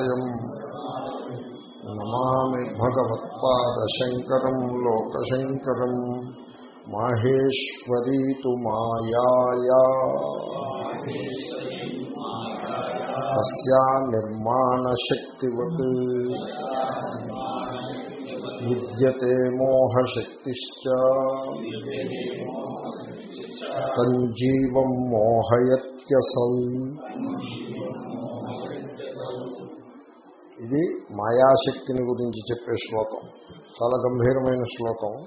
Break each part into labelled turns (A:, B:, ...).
A: సంప్రదాయం నమామి భగవత్పాదశంకరం లోకశంకరం మాహేశ్వరీ తు మాయా తస్యా నిర్మాణశక్తివత్ విద్యతే మోహశక్తిశ్చ తంజీవం మోహయత్యసౌ ఇది మాయాశక్తిని గురించి చెప్పే శ్లోకం. చాలా గంభీరమైన శ్లోకం.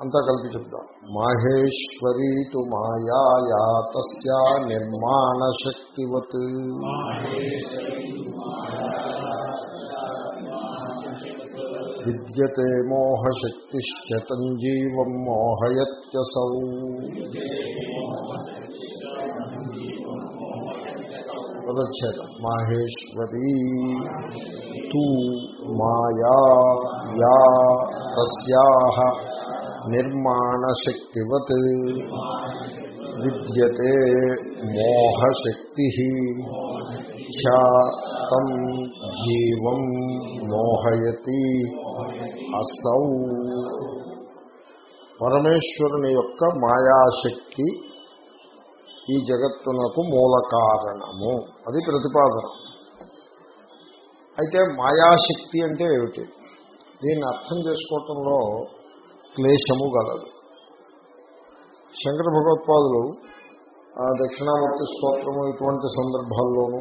A: అంతా కలిపి చెప్తాం. మాహేశ్వరీ తు మాయా తస్యా నిర్మాణశక్తివత్. విద్యతే మోహశక్తిశ్చతంజీవం మోహయత్యసౌ. పదచ్ఛేదం మాహేశ్వరీ తూ మాయా యా తస్యాహ నిర్మాణశక్తివత్ విద్యతే మోహశక్తి చ తం జీవం మోహయతి అసౌ పరమేశ్వరుని యొక్క మాయాశక్తి ఈ జగత్తునకు మూల కారణము. అది ప్రతిపాదన. అయితే మాయాశక్తి అంటే ఏమిటి? దీన్ని అర్థం చేసుకోవటంలో క్లేశము గలదు. శంకర భగవత్పాదులు దక్షిణామూర్తి స్తోత్రము ఇటువంటి సందర్భాల్లోనూ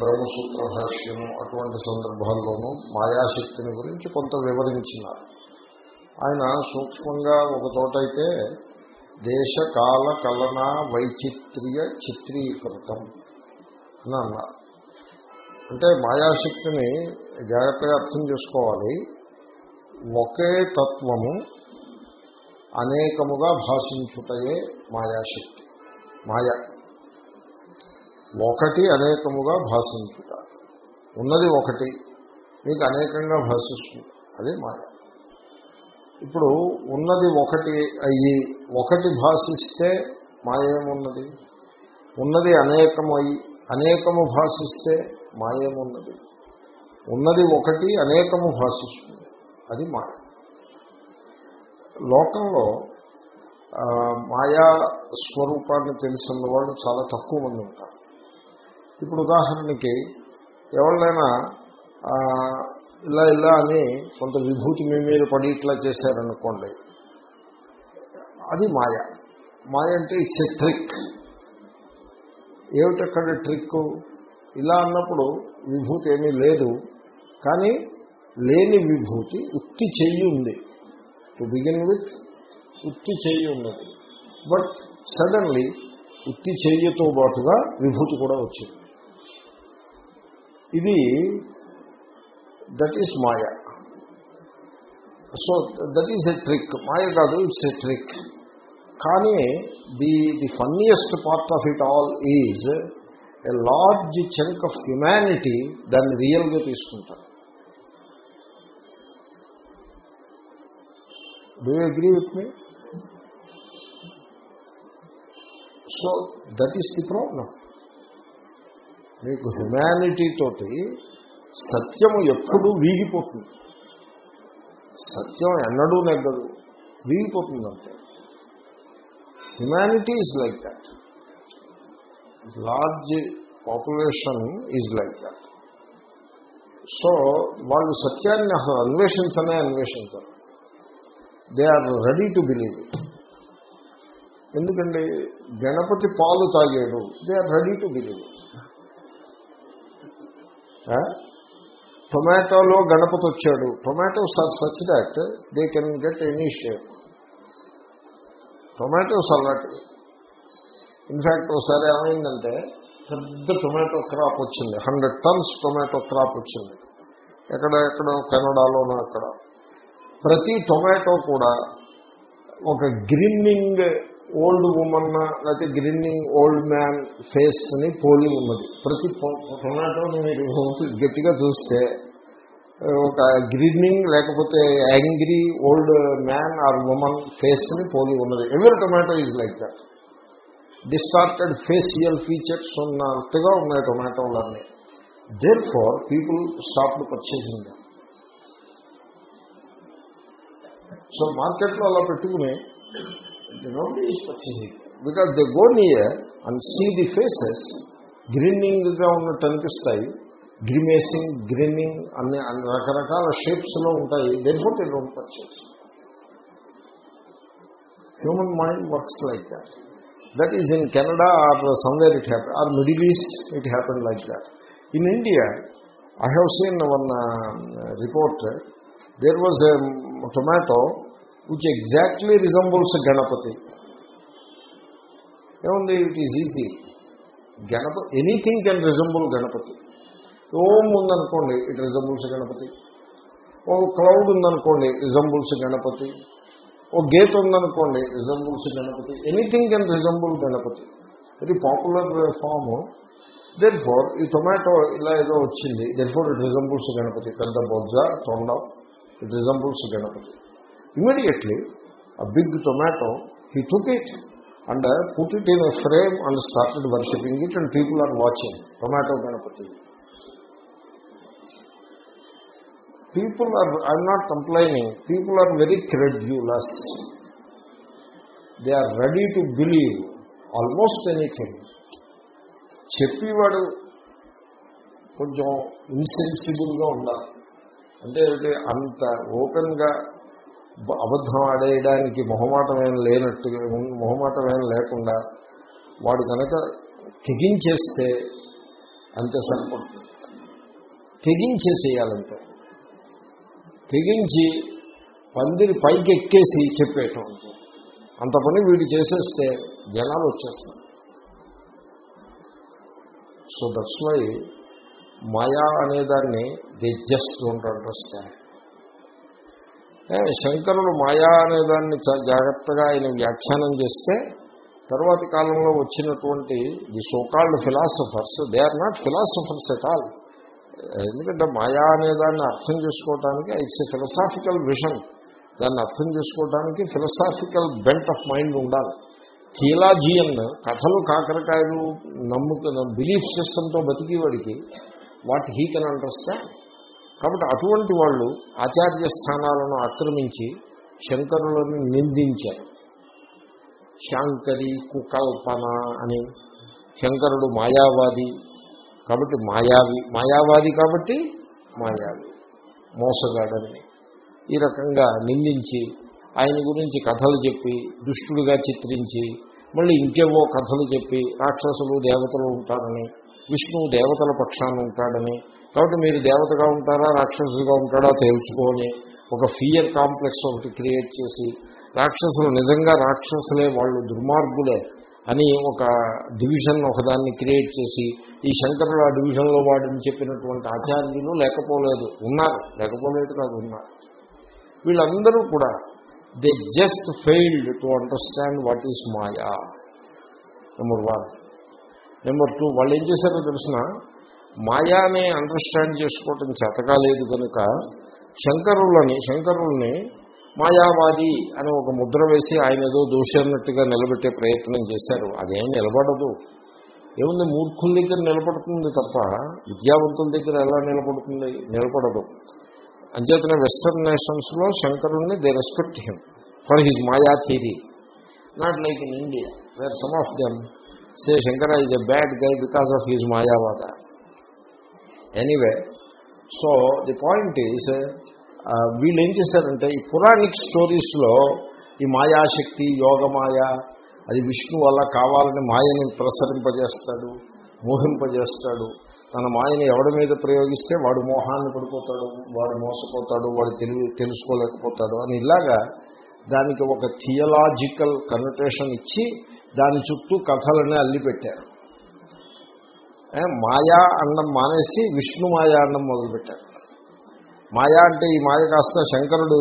A: బ్రహ్మసూత్ర భాష్యము అటువంటి సందర్భాల్లోనూ మాయాశక్తిని గురించి కొంత వివరించినారు. ఆయన సూక్ష్మంగా ఒక చోటైతే దేశ కాల కలన వైచిత్ర్య చిత్రీకృతం అని అన్నారు అంటే మాయాశక్తిని జాగ్రత్తగా అర్థం చేసుకోవాలి. ఒకే తత్వము అనేకముగా భాషించుటయే మాయాశక్తి మాయ. ఒకటి అనేకముగా భాషించుట. ఉన్నది ఒకటి మీకు అనేకంగా భాషిస్తుంది అదే మాయ. ఇప్పుడు ఉన్నది ఒకటి అయ్యి ఒకటి భాషిస్తే మాయేమున్నది. ఉన్నది అనేకము అయ్యి అనేకము భాషిస్తే మాయేమున్నది. ఉన్నది ఒకటి అనేకము భాషిస్తుంది. అది మాయ. లోకంలో మాయా స్వరూపాన్ని తెలిసిన వాళ్ళు చాలా తక్కువ మంది ఉంటారు. ఇప్పుడు ఉదాహరణకి ఎవరినైనా ఇలా ఇలా అని కొంత విభూతి మీ మీద పడి ఇట్లా చేశారనుకోండి. అది మాయ. మాయ అంటే ఇట్స్ ఎ ట్రిక్ ఏమిటక్కడ ట్రిక్ ఇలా అన్నప్పుడు విభూతి ఏమీ లేదు. కానీ లేని విభూతి ఉత్తి చెయ్యి ఉంది. టు బిగిన్ విత్ ఉత్తి చెయ్యి ఉన్నది. బట్ సడన్లీ ఉత్తి చెయ్యితో పాటుగా విభూతి కూడా వచ్చింది. ఇది that is Maya so that is a trick మాయ కాదు ఇట్స్ ఎ ట్రిక్ కానీ the the funniest part of it all is a large chunk of humanity దాన్ని రియల్గా తీసుకుంటారు. Do agree with me so that is the problem మీకు humanity తోటి సత్యము ఎప్పుడూ వీగిపోతుంది. సత్యం ఎన్నడూ నెగ్గదు వీగిపోతుంది అంతే. Humanity is like that large population is like that so వాళ్ళు సత్యాన్ని అసలు అన్వేషించనే అన్వేషించరు. They are ready to believe ఎందుకండి గణపతి పాలు తాగాడు they are ready to believe టొమాటోలో Ganapati వచ్చాడు. Tomato such that they can get any shape tomatoes అలాంటివి ఇన్ఫ్యాక్ట్ ఒకసారి ఏమైందంటే పెద్ద టొమాటో క్రాప్ వచ్చింది. హండ్రెడ్ టన్స్ టొమాటో క్రాప్ వచ్చింది. ఎక్కడ ఎక్కడో కెనడాలోనో అక్కడ ప్రతి టొమాటో కూడా ఒక గ్రిమ్మింగ్ ఓల్డ్ ఉమెన్ లేకపోతే గ్రిన్నింగ్ ఓల్డ్ మ్యాన్ ఫేస్ అని పోలి ఉన్నది. ప్రతి టొమాటోని మీరు గట్టిగా చూస్తే ఒక గ్రిన్నింగ్ లేకపోతే angry old man or women ఫేస్ని పోలి ఉన్నది. ఎవరి tomato is like that distorted facial features ఉన్నట్టుగా ఉన్నాయి టొమాటోలన్నీ therefore people stop purchasing so మార్కెట్లో అలా పెట్టుకుని nobody is purchasing because they go near and see the faces గ్రీనింగ్గా ఉన్నట్టు అనిపిస్తాయి గ్రిమేసింగ్ గ్రీనింగ్ అన్ని అన్ని రకరకాల షేప్స్లో ఉంటాయి therefore they don't purchase human mind works like that that is in Canada or somewhere it happen or middle east it happen like that in India I have seen one report there was a tomato which exactly resembles Ganapati ఏముంది? It is easy Ganapati anything can resemble Ganapati Om ఉందనుకోండి it resembles Ganapati ఓ cloud ఉందనుకోండి resembles Ganapati ఓ gate ఉందనుకోండి resembles Ganapati anything can resemble Ganapati very popular form therefore ఈ tomato ఇలా ఏదో వచ్చింది. Therefore it resembles Ganapati పెద్ద బొజ్జ తొండం it resembles Ganapati immediately a big tomato, he took it and uh, put it in a frame and started worshipping it and people are watching. Tomato Ganapati. People are, I'm not complaining, people are very credulous. They are ready to believe almost anything. చెప్పేవాడు కొంచెం ఇన్సెన్సిబుల్గా ఉండాలి అంటే ఏంటి అంత ఓపెన్గా అబద్ధం ఆడేయడానికి మొహమాటమేం లేనట్టుగా మొహమాటమేం లేకుండా వాడు కనుక తెగించేస్తే అంతే సరిపడుతుంది తెగించేసేయాలంటే తెగించి పందిరి పైకి ఎక్కేసి చెప్పేయటం అంత పని వీడు చేసేస్తే జనాలు వచ్చేస్తారు. సో దట్స్ వై మాయా అనేదాన్ని దే జస్ట్ డోంట్ అండర్స్టాండ్ శంకరులు మాయా అనే దాన్ని జాగ్రత్తగా ఆయన వ్యాఖ్యానం చేస్తే తర్వాతి కాలంలో వచ్చినటువంటి the so called philosophers they are not philosophers at all ఎందుకంటే మాయా అనే దాన్ని అర్థం చేసుకోవటానికి ఇట్స్ ఎ ఫిలసాఫికల్ విషన్ దాన్ని అర్థం చేసుకోవడానికి ఫిలసాఫికల్ బెల్ట్ ఆఫ్ మైండ్ ఉండాలి. థియలాజియన్ కథలు కాకరకాయలు నమ్ముకు బిలీఫ్ సిస్టంతో బతికేవాడికి వాట్ హీ కెన్ అండర్స్టాండ్ కాబట్టి అటువంటి వాళ్ళు ఆచార్య స్థానాలను ఆక్రమించి శంకరులను నిందించారు. శాంకరి కుకల్పన అని శంకరుడు మాయావాది కాబట్టి మాయావి మాయావాది కాబట్టి మాయావి మోసగాడని ఈ రకంగా నిందించి ఆయన గురించి కథలు చెప్పి దుష్టుడుగా చిత్రించి మళ్ళీ ఇంకేవో కథలు చెప్పి రాక్షసులు దేవతలు ఉంటారని విష్ణువు దేవతల పక్షాన ఉంటాడని కాబట్టి మీరు దేవతగా ఉంటారా రాక్షసుగా ఉంటాడా తెలుసుకొని ఒక ఫియర్ కాంప్లెక్స్ ఒకటి క్రియేట్ చేసి రాక్షసులు నిజంగా రాక్షసులే వాళ్ళు దుర్మార్గులే అని ఒక డివిజన్ ఒకదాన్ని క్రియేట్ చేసి ఈ శంకరుడు ఆ డివిజన్లో వాడిని చెప్పినటువంటి ఆచార్యులు లేకపోలేదు ఉన్నారు. లేకపోలేదు కాదు ఉన్నారు. వీళ్ళందరూ కూడా they just failed to understand what is maya number one number two వాళ్ళు ఏం చేశారో తెలిసిన? మాయాని అండర్స్టాండ్ చేసుకోవటం చేతకాలేదు కనుక శంకరులని శంకరుల్ని మాయావాది అని ఒక ముద్ర వేసి ఆయన ఏదో దూషన్నట్టుగా నిలబెట్టే ప్రయత్నం చేశారు. అదేం నిలబడదు. ఏముంది మూర్ఖుల దగ్గర నిలబడుతుంది తప్ప విద్యావంతుల దగ్గర ఎలా నిలబడుతుంది? నిలబడదు. అంచేతనే వెస్టర్న్ నేషన్స్లో శంకరుణ్ణి they respect him for his maya theory not like in India where some of them say Shankara is a bad guy because of his Mayavada. Anyway so the point is వీళ్ళు ఏం చేశారంటే ఈ పురాణిక్ స్టోరీస్లో ఈ మాయాశక్తి యోగమాయ అది విష్ణు వల్ల కావాలని మాయని ప్రసరింపజేస్తాడు మోహింపజేస్తాడు. తన మాయని ఎవడి మీద ప్రయోగిస్తే వాడు మోహాన్ని పడిపోతాడు వాడు మోసపోతాడు వాడు తెలివి తెలుసుకోలేకపోతాడు అని ఇలాగా దానికి ఒక థియలాజికల్ కన్వర్టేషన్ ఇచ్చి దాని చుట్టూ కథలని అల్లిపెట్టారు. మాయా అన్నం మానేసి విష్ణు మాయా అన్నం మొదలుపెట్టారు. మాయా అంటే ఈ మాయ కాస్త శంకరుడు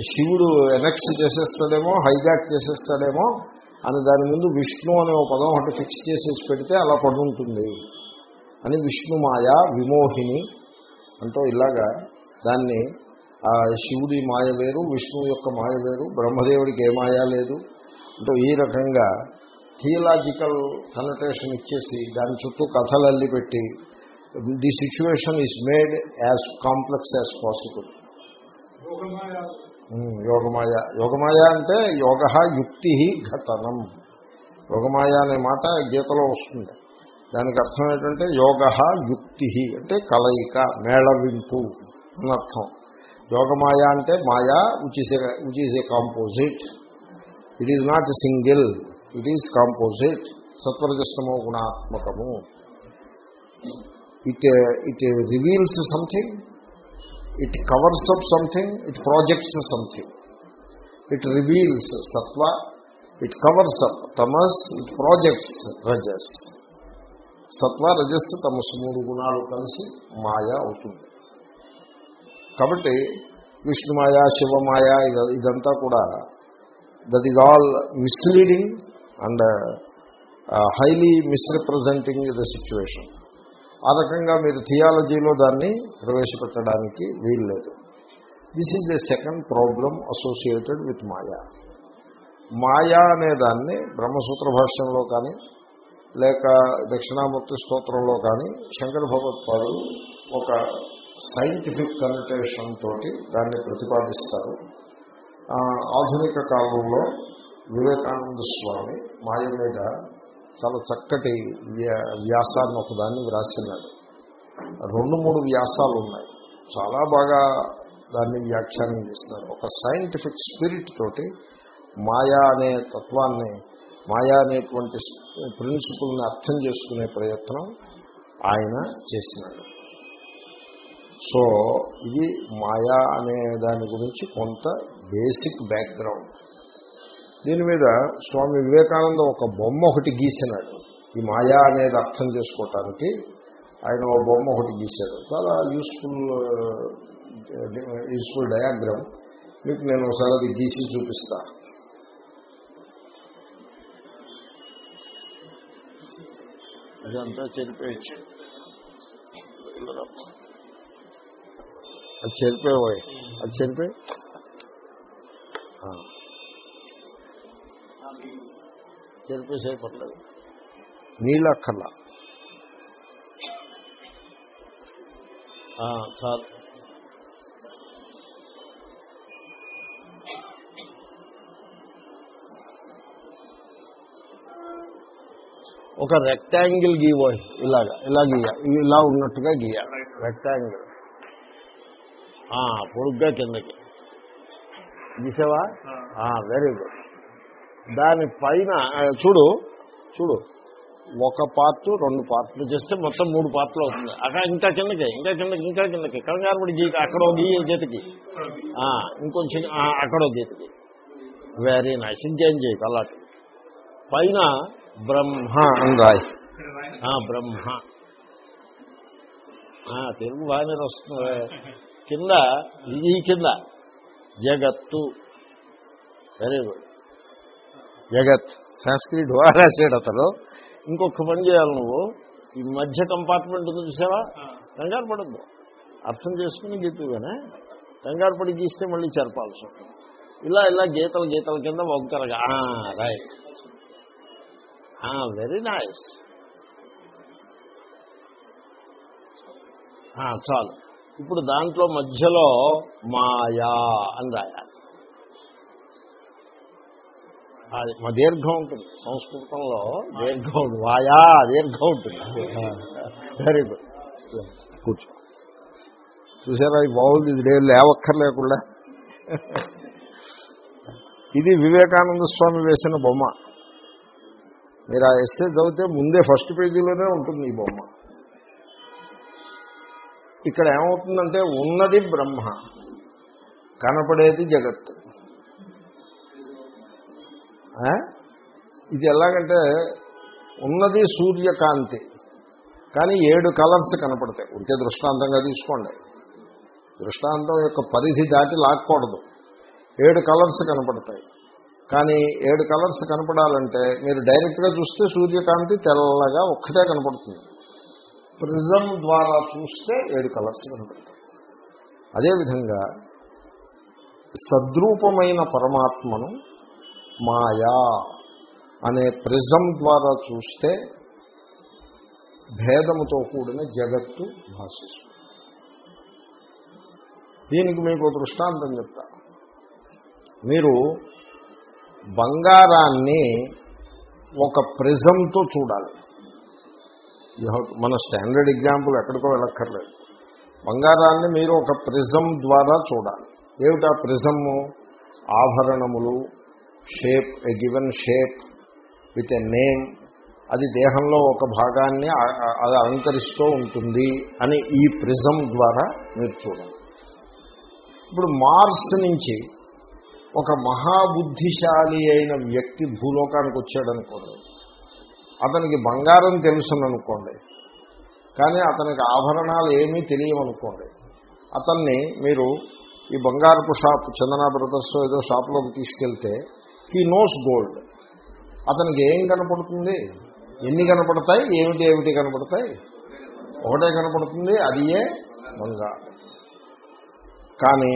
A: శివుడు ఎనెక్స్ చేసేస్తాడేమో హైజాక్ చేసేస్తాడేమో అని దాని ముందు విష్ణు అనే ఒక పదం ఒకటి ఫిక్స్ చేసేసి పెడితే అలా పడుంటుంది. అని విష్ణు మాయ విమోహిని అంటూ ఇలాగా దాన్ని ఆ శివుడి మాయ వేరు విష్ణువు యొక్క మాయ వేరు బ్రహ్మదేవుడికి ఏ మాయ లేదు. అంటూ ఈ రకంగా థియలాజికల్ కనటేషన్ ఇచ్చేసి దాని చుట్టూ కథలు అల్లి పెట్టి the situation is made as complex as possible Yogamaya. యోగమాయ. అంటే యోగ యుక్తి ఘటనం. యోగమాయ అనే మాట గీతలో వస్తుంది. దానికి అర్థం ఏంటంటే యోగ యుక్తి అంటే కలయిక మేళవింపు అనర్థం యోగమాయ అంటే మాయా which is which is a composite it is not single it is composite సత్వరజస్తమో గుణాత్మకము it it reveals something it covers up something it projects something it reveals sattva it covers up tamas it projects rajas sattva rajas tamas మూడు గుణాలు కలిసి మాయ అవుతుంది కాబట్టి విష్ణుమాయ శివమాయ ఇద- ఇదంతా కూడా that is all misleading and highly misrepresenting the situation ఆ రకంగా మీరు థియాలజీలో దాన్ని ప్రవేశపెట్టడానికి వీల్లేదు. This is the second problem associated with maya మాయా అనే దాన్ని బ్రహ్మసూత్ర భాష్యంలో కానీ లేక దక్షిణామూర్తి స్తోత్రంలో కానీ శంకర భగవత్పాదులు ఒక సైంటిఫిక్ కనటేషన్ తోటి దాన్ని ప్రతిపాదిస్తారు. ఆధునిక కాలంలో వివేకానంద స్వామి మాయ మీద చాలా చక్కటి వ్యాసాన్ని ఒకదాన్ని వ్రాసినాడు. రెండు మూడు వ్యాసాలు ఉన్నాయి. చాలా బాగా దాన్ని వ్యాఖ్యానం చేస్తున్నారు. ఒక సైంటిఫిక్ స్పిరిట్ తోటి మాయా అనే తత్వాన్ని మాయా అనేటువంటి ప్రిన్సిపుల్ని అర్థం చేసుకునే ప్రయత్నం ఆయన చేసినాడు. సో ఇది మాయా అనే దాని గురించి కొంత బేసిక్ బ్యాక్గ్రౌండ్ దీని మీద స్వామి వివేకానంద ఒక బొమ్మ ఒకటి గీసినాడు. ఈ మాయా అనేది అర్థం చేసుకోవటానికి ఆయన ఒక బొమ్మ ఒకటి గీశాడు. చాలా యూస్ఫుల్ యూస్ఫుల్ డయాగ్రామ్ మీకు నేను ఒకసారి అది గీసి చూపిస్తా. అదంతా చెరిపేయచ్చు. అది చెరిపోయి అది చెరిపోయి. చెరిపేసే పర్లేదు నీళ్ళక్కర్లా చాలు. ఒక రెక్టాంగిల్ గీవాలి ఇలాగా ఇలా గీయ ఇలా ఉన్నట్టుగా గీయ. రెక్టాంగిల్ పొడుగ్గా కిందకి. గీసావా? వెరీ గుడ్ దాని పైన చూడు చూడు. ఒక పార్ట్ రెండు పార్ట్లు చేస్తే మొత్తం మూడు పార్ట్లు అవుతుంది. అక్కడ ఇంకా కిందకి ఇంకా కిందకి ఇంకా కిందకి. కంగారు పడి గీ అక్కడో గీయ చేతికి. ఆ, ఇంకొంచెం అక్కడో గీతకి వెరీ నైస్ ఇంకేం చేయకు అలాంటి పైన బ్రహ్మ అని రాయి. బ్రహ్మ. తెలుగు బాగానే వస్తుంది కింద ఈ కింద. జగత్తు. వెరీ గుడ్ జగత్ సంస్కృత్ రాసాడు అతను. ఇంకొక పని చేయాలి నువ్వు. ఈ మధ్య కంపార్ట్మెంట్ ఉంది చూసావా? కంగారు పడద్దు. అర్థం చేసుకుని గీతుగానే కంగారు పడి గీస్తే మళ్ళీ చెరపాల్సి ఉంటుంది ఇలా ఇలా గీతలు గీతల కింద వంకరగా. రైట్ వెరీ నైస్ చాలు. ఇప్పుడు దాంట్లో మధ్యలో మాయా అని రాయాలి. అది మా దీర్ఘం ఉంటుంది. సంస్కృతంలో దీర్ఘం వాయా దీర్ఘం ఉంటుంది. వెరీ గుడ్ కూర్చో. చూసారా ఈ బాగుంది. ఇది లేదు లేవక్కర్లేకుండా. ఇది వివేకానంద స్వామి వేసిన బొమ్మ. మీరు ఆ ఎస్సే చదివితే ముందే ఫస్ట్ పేజీలోనే ఉంటుంది ఈ బొమ్మ. ఇక్కడ ఏమవుతుందంటే ఉన్నది బ్రహ్మ కనపడేది జగత్తు? ఇది ఎలాగంటే ఉన్నది సూర్యకాంతి కానీ ఏడు కలర్స్ కనపడతాయి. ఉంటే దృష్టాంతంగా తీసుకోండి. దృష్టాంతం యొక్క పరిధి దాటి లాక్కూడదు. ఏడు కలర్స్ కనపడతాయి. కానీ ఏడు కలర్స్ కనపడాలంటే మీరు డైరెక్ట్గా చూస్తే సూర్యకాంతి తెల్లగా ఒక్కటే కనపడుతుంది. ప్రిజం ద్వారా చూస్తే ఏడు కలర్స్ కనపడతాయి. అదేవిధంగా సద్రూపమైన పరమాత్మను మాయా అనే ప్రిజం ద్వారా చూస్తే భేదముతో కూడిన జగత్తు భాషిస్తుంది. దీనికి మీకు దృష్టాంతం చెప్తా. మీరు బంగారాన్ని ఒక ప్రిజంతో చూడాలి. మన స్టాండర్డ్ ఎగ్జాంపుల్ ఎక్కడికో వెళ్ళక్కర్లేదు. బంగారాన్ని మీరు ఒక ప్రిజం ద్వారా చూడాలి. ఏమిటా ప్రిజము? ఆభరణములు shape a given shape with a name అది దేహంలో ఒక భాగాన్ని అది అలంకరిస్తూ ఉంటుంది అని ఈ ప్రిజం ద్వారా మీరు చూడండి. ఇప్పుడు మార్స్ నుంచి ఒక మహాబుద్ధిశాలి అయిన వ్యక్తి భూలోకానికి వచ్చాడనుకోండి అతనికి బంగారం తెలుసుననుకోండి. కానీ అతనికి ఆభరణాలు ఏమీ తెలియవనుకోండి. అతన్ని మీరు ఈ బంగారపు షాప్ చందన బ్రదర్స్ ఏదో షాప్లోకి తీసుకెళ్తే హీ నోస్ గోల్డ్ అతనికి ఏం కనపడుతుంది? ఎన్ని కనపడతాయి? ఏమిటి ఏమిటి కనపడతాయి? ఒకటే కనపడుతుంది అది ఏ? బంగారం కానీ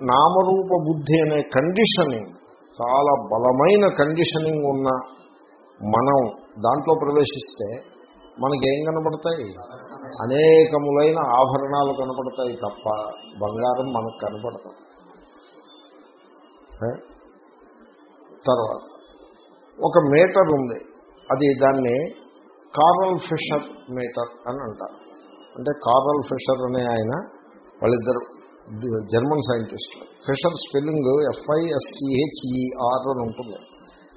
A: నామరూప బుద్ధి అనే కండిషనింగ్ చాలా బలమైన కండిషనింగ్ ఉన్న మనం దాంట్లో ప్రవేశిస్తే మనకేం కనపడతాయి? అనేకములైన ఆభరణాలు కనపడతాయి తప్ప బంగారం మనకు కనపడతాం తర్వాత ఒక మీటర్ ఉంది. అది దాన్ని కార్నల్ ఫిషర్ మీటర్ అని అంటారు. అంటే కార్నల్ ఫిషర్ అనే ఆయన వాళ్ళిద్దరు జర్మన్ సైంటిస్టులు. ఫిషర్ స్పెల్లింగ్ ఎఫ్ఐఎస్సిహెచ్ఈఆర్ అని ఉంటుంది.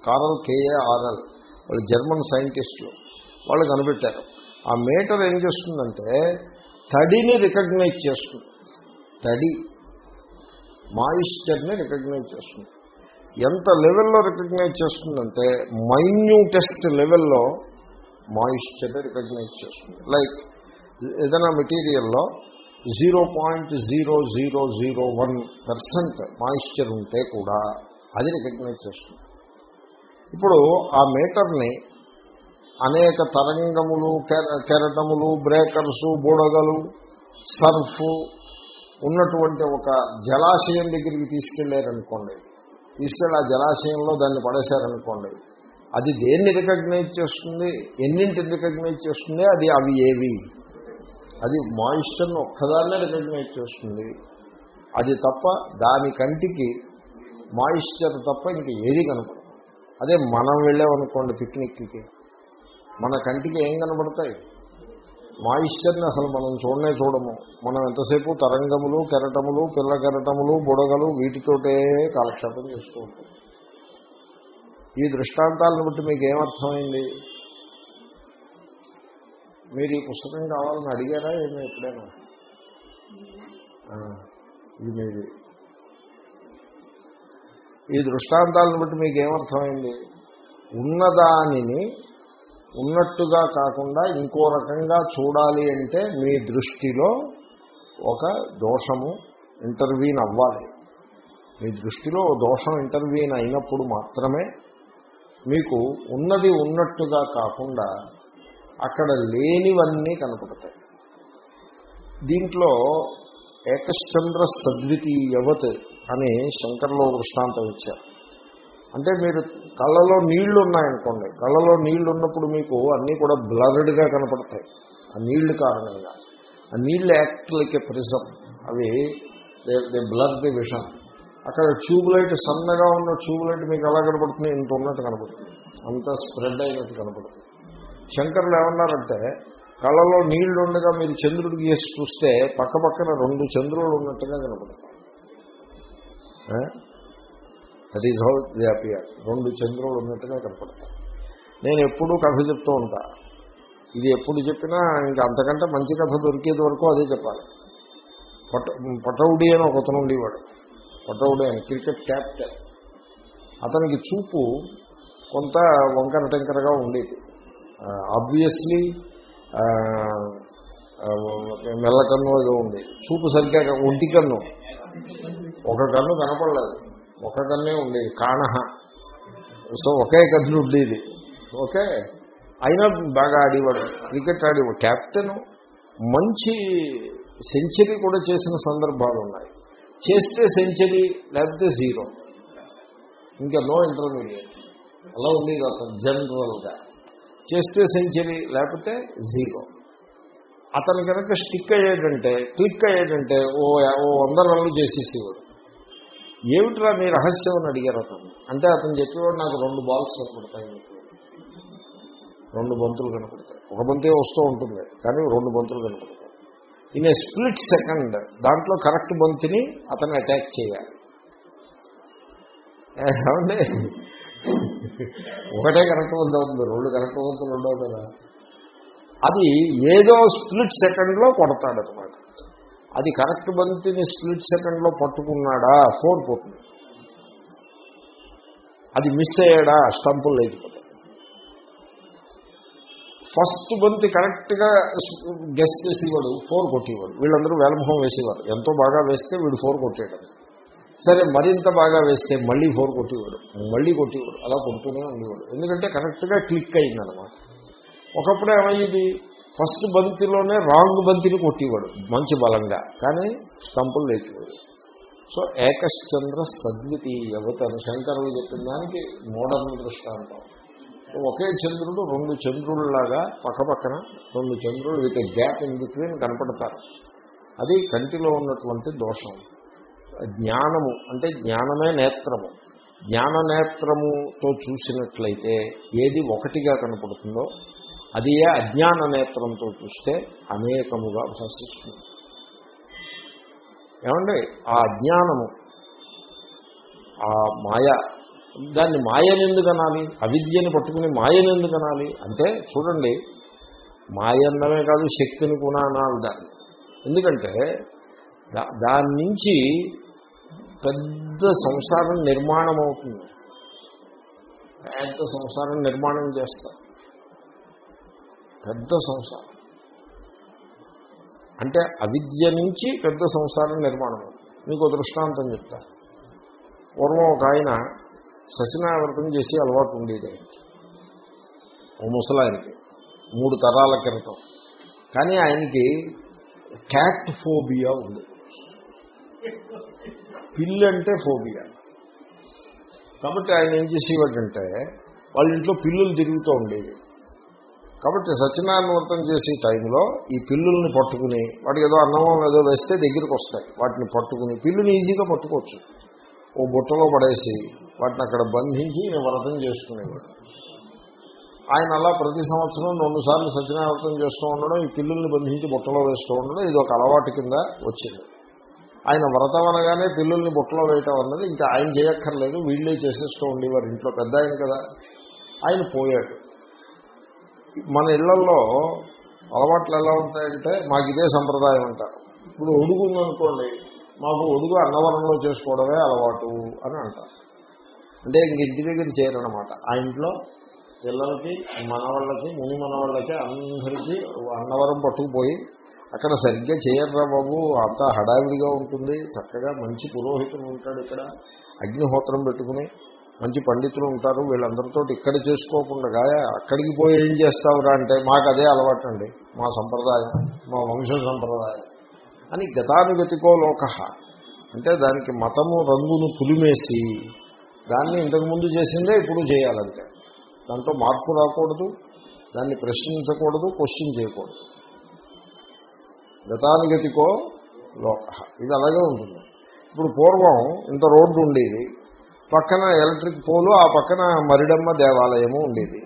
A: కారల్ కేఏఆర్ఎల్ వాళ్ళు జర్మన్ సైంటిస్టులు. వాళ్ళు కనిపెట్టారు. ఆ మీటర్ ఏం చేస్తుందంటే తడిని రికగ్నైజ్ చేస్తుంది. తడి మాయిశ్చర్ని రికగ్నైజ్ చేస్తుంది. ఎంత లెవెల్లో రికగ్నైజ్ చేస్తుందంటే మైన్యూటెస్ట్ లెవెల్లో మాయిశ్చర్ని రికగ్నైజ్ చేస్తుంది. లైక్ ఏదైనా మెటీరియల్లో zero point zero zero zero one percent moisture ఉంటే కూడా అది రికగ్నైజ్ చేస్తుంది. ఇప్పుడు ఆ మీటర్ని అనేక తరంగములు కెరటములు బ్రేకర్సు బుడగలు సర్ఫ్ ఉన్నటువంటి ఒక జలాశయం దగ్గరికి తీసుకెళ్ళారనుకోండి తీసుకెళ్ళి ఆ జలాశయంలో దాన్ని పడేశారనుకోండి అది దేన్ని రికగ్నైజ్ చేస్తుంది ఎన్నింటిని రికగ్నైజ్ చేస్తుంది అది అవి ఏవి? అది మాయిశ్చర్ను ఒక్కదాన్నే రికగ్నైజ్ చేస్తుంది. అది తప్ప దాని కంటికి మాయిశ్చర్ తప్ప ఇంక ఏది కనపడదు. అదే మనం వెళ్ళామనుకోండి పిక్నిక్కి. మన కంటికి ఏం కనబడతాయి మాయిశ్చర్ని అసలు మనం చూడనే చూడము. మనం ఎంతసేపు తరంగములు కెరటములు పిల్ల కెరటములు బుడగలు వీటితోటే కాలక్షేపం చేస్తూ ఈ దృష్టాంతాలను బట్టి మీకు ఏమర్థమైంది మీరు ఈ పుస్తకం కావాలని అడిగారా ఏమో ఎప్పుడైనా? ఇది మీది. ఈ దృష్టాంతాలను బట్టి మీకు ఏమర్థమైంది ఉన్నదానిని ఉన్నట్టుగా కాకుండా ఇంకో రకంగా చూడాలి అంటే మీ దృష్టిలో ఒక దోషము ఇంటర్వీన్ అవ్వాలి. మీ దృష్టిలో దోషం ఇంటర్వీన్ అయినప్పుడు మాత్రమే మీకు ఉన్నది ఉన్నట్టుగా కాకుండా అక్కడ లేనివన్నీ కనపడతాయి. దీంట్లో ఏకశ్చంద్ర సద్వితీయవత్ అని శంకర్లో దృష్టాంతం ఇచ్చారు. అంటే మీరు కళ్ళలో నీళ్ళు ఉన్నాయనుకోండి కళ్ళలో నీళ్ళు ఉన్నప్పుడు మీకు అన్నీ కూడా బ్లర్డ్గా కనపడతాయి. ఆ నీళ్ళు కారణంగా. ఆ నీళ్ళు యాక్ట్ లైక్ ఏ ప్రిజం. అవి దే బ్లర్ ది విషన్. అక్కడ ట్యూబ్ లైట్ సన్నగా ఉన్న ట్యూబ్ లైట్ మీకు ఎలా కనపడుతుంది? ఇంత ఉన్నట్టు కనపడుతుంది. అంత స్ప్రెడ్ అయినట్టు కనపడుతుంది. శంకర్లు ఏమన్నారంటే కళ్ళలో నీళ్ళు ఉండగా మీరు చంద్రుడికి చేసి చూస్తే పక్క పక్కన రెండు చంద్రులు ఉన్నట్టుగా కనపడతాయి. That is how the appear రెండు చంద్రులు ఉన్నట్టుగా కనపడతాయి. నేను ఎప్పుడూ కథ చెప్తూ ఉంటా. ఇది ఎప్పుడు చెప్పినా ఇంకా అంతకంటే మంచి కథ దొరికేది వరకు అదే చెప్పాలి. పట పటౌడి అని ఒక అతను ఉండేవాడు. పటౌడి అని క్రికెట్ క్యాప్టెన్. అతనికి చూపు కొంత వంకర టెంకరగా ఉండేది. ఆబ్వియస్లీ మెల్ల కన్ను ఏదో ఉంది. చూపు సరిగ్గా ఒంటి కన్ను. ఒక కన్ను కనపడలేదు. ఒక కన్నే ఉండేది కాణహ. సో ఒకే కన్ను ఉండేది. ఓకే? అయినా బాగా ఆడేవాడు క్రికెట్ ఆడేవాడు. కెప్టెన్ మంచి సెంచరీ కూడా చేసిన సందర్భాలు ఉన్నాయి. చేస్తే సెంచరీ లేకపోతే జీరో. ఇంకా నో ఇంటర్మీడియట్. అలా ఉండేది అతను జనరల్గా. చేస్తే సెంచరీ లేకపోతే జీరో. అతను కనుక స్టిక్ అయ్యేటంటే క్లిక్ అయ్యేటంటే ఓ ఓ వంద రన్లు చేసేసేవాడు. ఏమిట్రా మీ రహస్యం అని అడిగారు అతను. అంటే అతను చెప్పేవాడు నాకు రెండు బాల్స్ కనపడతాయి రెండు బంతులు కనపడతాయి. ఒక బంతే వస్తూ ఉంటుంది కానీ రెండు బంతులు కనపడతాయి. ఇన్ ఏ స్ప్లిట్ సెకండ్ దాంట్లో కరెక్ట్ బంతిని అతను అటాక్ చేయాలి. ఏమంటే ఒకటే కరెక్ట్ బంత్ అవుతుంది రెండు కరెక్ట్ బంతులు ఉండవు కదా. అది ఏదో స్ప్లిట్ సెకండ్లో కొడతాడు అనమాట అది కరెక్ట్ బంతిని స్ప్లిట్ సెకండ్లో పట్టుకున్నాడా? ఫోర్ పోతుంది. అది మిస్ అయ్యాడా? స్టంపులు లేకపోతే. ఫస్ట్ బంతి కరెక్ట్గా గెస్ చేసేవాడు ఫోర్ కొట్టేవాడు. వీళ్ళందరూ వేలమొహం వేసేవారు. ఎంతో బాగా వేస్తే వీడు ఫోర్ కొట్టేయడం సరే మరింత బాగా వేస్తే మళ్ళీ ఫోర్ కొట్టేవాడు. మళ్ళీ కొట్టేవాడు. అలా కొడుతూనే ఉండేవాడు. ఎందుకంటే కరెక్ట్గా క్లిక్ అయిందనమాట. ఒకప్పుడు ఏమయ్యేది ఫస్ట్ బంతిలోనే రాంగ్ బంతిని కొట్టేవాడు మంచి బలంగా. కానీ స్టంపులు లేచేవాడు సో ఏకశ్చంద్ర సద్వితీయవత అని శంకరులు చెప్పిన దానికి మోడర్న్ దృష్టాంతం. ఒకే చంద్రుడు రెండు చంద్రుల్లాగా పక్కపక్కన రెండు చంద్రులు విత్ గ్యాప్ ఇన్ బిట్వీన్ కనపడతారు. అది కంటిలో ఉన్నటువంటి దోషం. జ్ఞానము అంటే జ్ఞానమే నేత్రము. జ్ఞాన నేత్రముతో చూసినట్లయితే ఏది ఒకటిగా కనపడుతుందో అది ఏ అజ్ఞాన నేత్రంతో చూస్తే అనేకముగా భాషిస్తుంది. ఏమండి? ఆ అజ్ఞానము ఆ మాయ దాన్ని మాయని ఎందుకు అనాలి అవిద్యని పట్టుకుని మాయని ఎందుకు అనాలి అంటే చూడండి మాయ అన్నమే కాదు శక్తిని కూడా అనాలి దాన్ని. ఎందుకంటే దాని నుంచి పెద్ద సంసారం నిర్మాణం అవుతుంది పెద్ద సంసారం నిర్మాణం చేస్తారు. పెద్ద సంసారం. అంటే అవిద్య నుంచి పెద్ద సంసారం నిర్మాణం. మీకు దృష్టాంతం చెప్తా. పూర్వం ఒక ఆయన సచినావ్రతం చేసి అలవాటు ఉండేది ఓ ముసలాయనకి. మూడు తరాల క్రితం కానీ ఆయనకి క్యాట్ ఫోబియా ఉంది. పిల్లంటే ఫోబియా. కాబట్టి ఆయన ఏం చేసేవాడంటే వాళ్ళ ఇంట్లో పిల్లులు తిరుగుతూ ఉండేవి. కాబట్టి సత్యనారాయణ వ్రతం చేసే టైంలో ఈ పిల్లుల్ని పట్టుకుని వాటికి ఏదో అన్నమో ఏదో వేస్తే దగ్గరికి వస్తాయి. వాటిని పట్టుకుని పిల్లుని ఈజీగా పట్టుకోవచ్చు. ఓ బుట్టలో పడేసి వాటిని అక్కడ బంధించి వ్రతం చేసుకునేవాడు. ఆయన అలా ప్రతి సంవత్సరం రెండు సార్లు సత్యనారాయణ చేస్తూ ఉండడం ఈ పిల్లుల్ని బంధించి బుట్టలో వేస్తూ ఉండడం ఇది ఒక అలవాటు కింద వచ్చింది. ఆయన వ్రతం అనగానే పిల్లుల్ని బుట్టలో వేయటం అన్నది ఇంకా ఆయన చేయక్కర్లేదు వీళ్ళే చేసేస్తూ ఉండేవారు ఇంట్లో పెద్ద ఆయన కదా. ఆయన పోయాడు. మన ఇళ్ళలో అలవాట్లు ఎలా ఉంటాయంటే మాకు ఇదే సంప్రదాయం అంటారు ఇప్పుడు ఒడుగు ఉందనుకోండి మాకు ఒడుగు అన్నవరంలో చేసుకోవడమే అలవాటు అని అంటారు అంటే ఇంక ఇంటి దగ్గర చేయరనమాట ఆ ఇంట్లో పిల్లలకి మనవాళ్ళకి ముని మనవాళ్ళకి అందరికీ అన్నవరం పట్టుకుపోయి అక్కడ సరిగ్గా చేయర్రా బాబు అంతా హడావిడిగా ఉంటుంది చక్కగా మంచి పురోహితులు ఉంటాడు ఇక్కడ అగ్నిహోత్రం పెట్టుకుని మంచి పండితులు ఉంటారు వీళ్ళందరితో ఇక్కడ చేసుకోకుండా అక్కడికి పోయి ఏం చేస్తావురా అంటే మాకు అదే అలవాటు అండి మా సంప్రదాయం మా వంశ సంప్రదాయం. అని గతానుగతికో లోక. అంటే దానికి మతము రంగును పులిమేసి దాన్ని ఇంతకుముందు చేసిందే ఇప్పుడు చేయాలంటే దాంట్లో మార్పు రాకూడదు దాన్ని ప్రశ్నించకూడదు క్వశ్చన్ చేయకూడదు. గతానుగతికో లోక. ఇది అలాగే ఉంటుంది. ఇప్పుడు పూర్వం ఇంత రోడ్డు ఉండేది పక్కన ఎలక్ట్రిక్ పోలు ఆ పక్కన మరిడమ్మ దేవాలయము ఉండేది.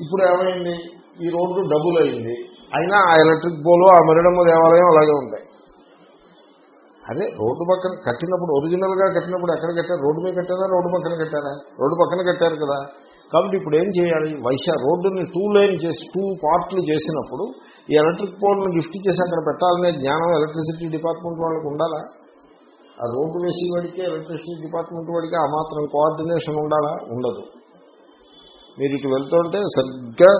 A: ఇప్పుడు ఏమైంది? ఈ రోడ్డు డబుల్ అయింది. అయినా ఆ ఎలక్ట్రిక్ పోలు ఆ మరిడమ్మ దేవాలయం అలాగే ఉంటాయి అదే రోడ్డు పక్కన కట్టినప్పుడు ఒరిజినల్గా కట్టినప్పుడు ఎక్కడ కట్టారు? రోడ్డు మీద కట్టారా? రోడ్డు పక్కన కట్టారా? రోడ్డు పక్కన కట్టారు కదా. కాబట్టి ఇప్పుడు ఏం చేయాలి? వైశా రోడ్డుని టూ లైన్ చేసి టూ పార్ట్లు చేసినప్పుడు ఈ ఎలక్ట్రిక్ పోల్ని గిఫ్ట్ చేసి అక్కడ పెట్టాలనే జ్ఞానం ఎలక్ట్రిసిటీ డిపార్ట్మెంట్ వాళ్ళకి ఉండాలా? ఆ రోడ్డు వేసి వాడికి ఎలక్ట్రిసిటీ డిపార్ట్మెంట్ వాడికి ఆ మాత్రం కోఆర్డినేషన్ ఉండాలా? ఉండదు. మీరు ఇటు వెళ్తుంటే సరిగ్గా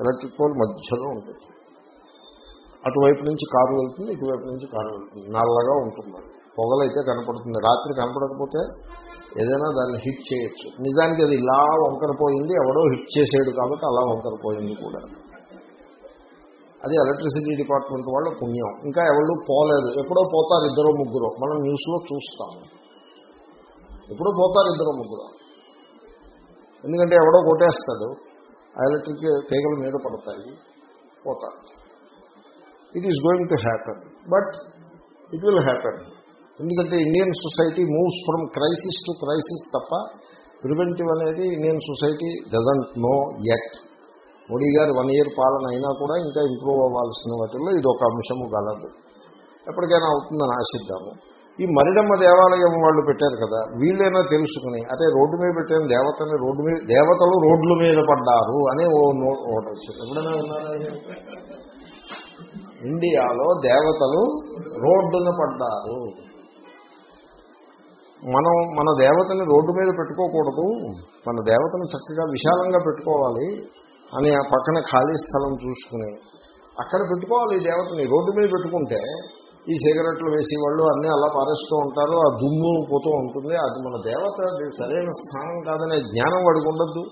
A: ఎలక్ట్రిక్ పోల్ మధ్యలో ఉంటుంది. అటువైపు నుంచి కారు వెళ్తుంది ఇటువైపు నుంచి కారు వెళ్తుంది. నల్లగా ఉంటుంది. పొగలైతే కనపడుతుంది. రాత్రి కనపడకపోతే ఏదైనా దాన్ని హిట్ చేయొచ్చు. నిజానికి అది ఇలా వంకరపోయింది ఎవడో హిట్ చేసేడు కాబట్టి అలా వంకరపోయింది కూడా. అది ఎలక్ట్రిసిటీ డిపార్ట్మెంట్ వాళ్ళ పుణ్యం. ఇంకా ఎవరు పోలేదు. ఎప్పుడో పోతారు ఇద్దరు ముగ్గురు. మనం న్యూస్లో చూస్తాము. ఎప్పుడో పోతారు ఇద్దరు ముగ్గురు. ఎందుకంటే ఎవడో కొట్టేస్తాడు ఆ ఎలక్ట్రిక్ తీగల మీద పడతాయి పోతారు. It is going to happen but it will happen ఎందుకంటే Indian society moves from crisis to crisis తప్ప ప్రివెంటివ్ అనేది Indian society doesn't know at Modi garu one year పాలన అయినా కూడా ఇంకా ఇంప్రూవ్ అవ్వాల్సిన వాటిల్లో ఇది ఒక అంశము గలదు ఎప్పటికైనా అవుతుందని ఆశిద్దాము. ఈ మరిడమ్మ దేవాలయం వాళ్ళు పెట్టారు కదా వీళ్ళైనా తెలుసుకుని అదే రోడ్డు మీద పెట్టిన దేవతని రోడ్డు మీద దేవతలు రోడ్ల మీద పడ్డారు అని ఓ నోట్ ఒకటి వచ్చింది. ఎప్పుడైనా ఉన్నారా ఇండియాలో దేవతలు రోడ్డున పడ్డారు. మనం మన దేవతని రోడ్డు మీద పెట్టుకోకూడదు. మన దేవతను చక్కగా విశాలంగా పెట్టుకోవాలి. అని ఆ పక్కన ఖాళీ స్థలం చూసుకుని అక్కడ పెట్టుకోవాలి ఈ దేవతని రోడ్డు మీద పెట్టుకుంటే ఈ సిగరెట్లు వేసేవాళ్ళు అన్నీ అలా పారేస్తూ ఉంటారు ఆ దుమ్ము పోతూ ఉంటుంది. అది మన దేవత సరైన స్థానం కాదనే జ్ఞానం వాడికి ఉండద్దు.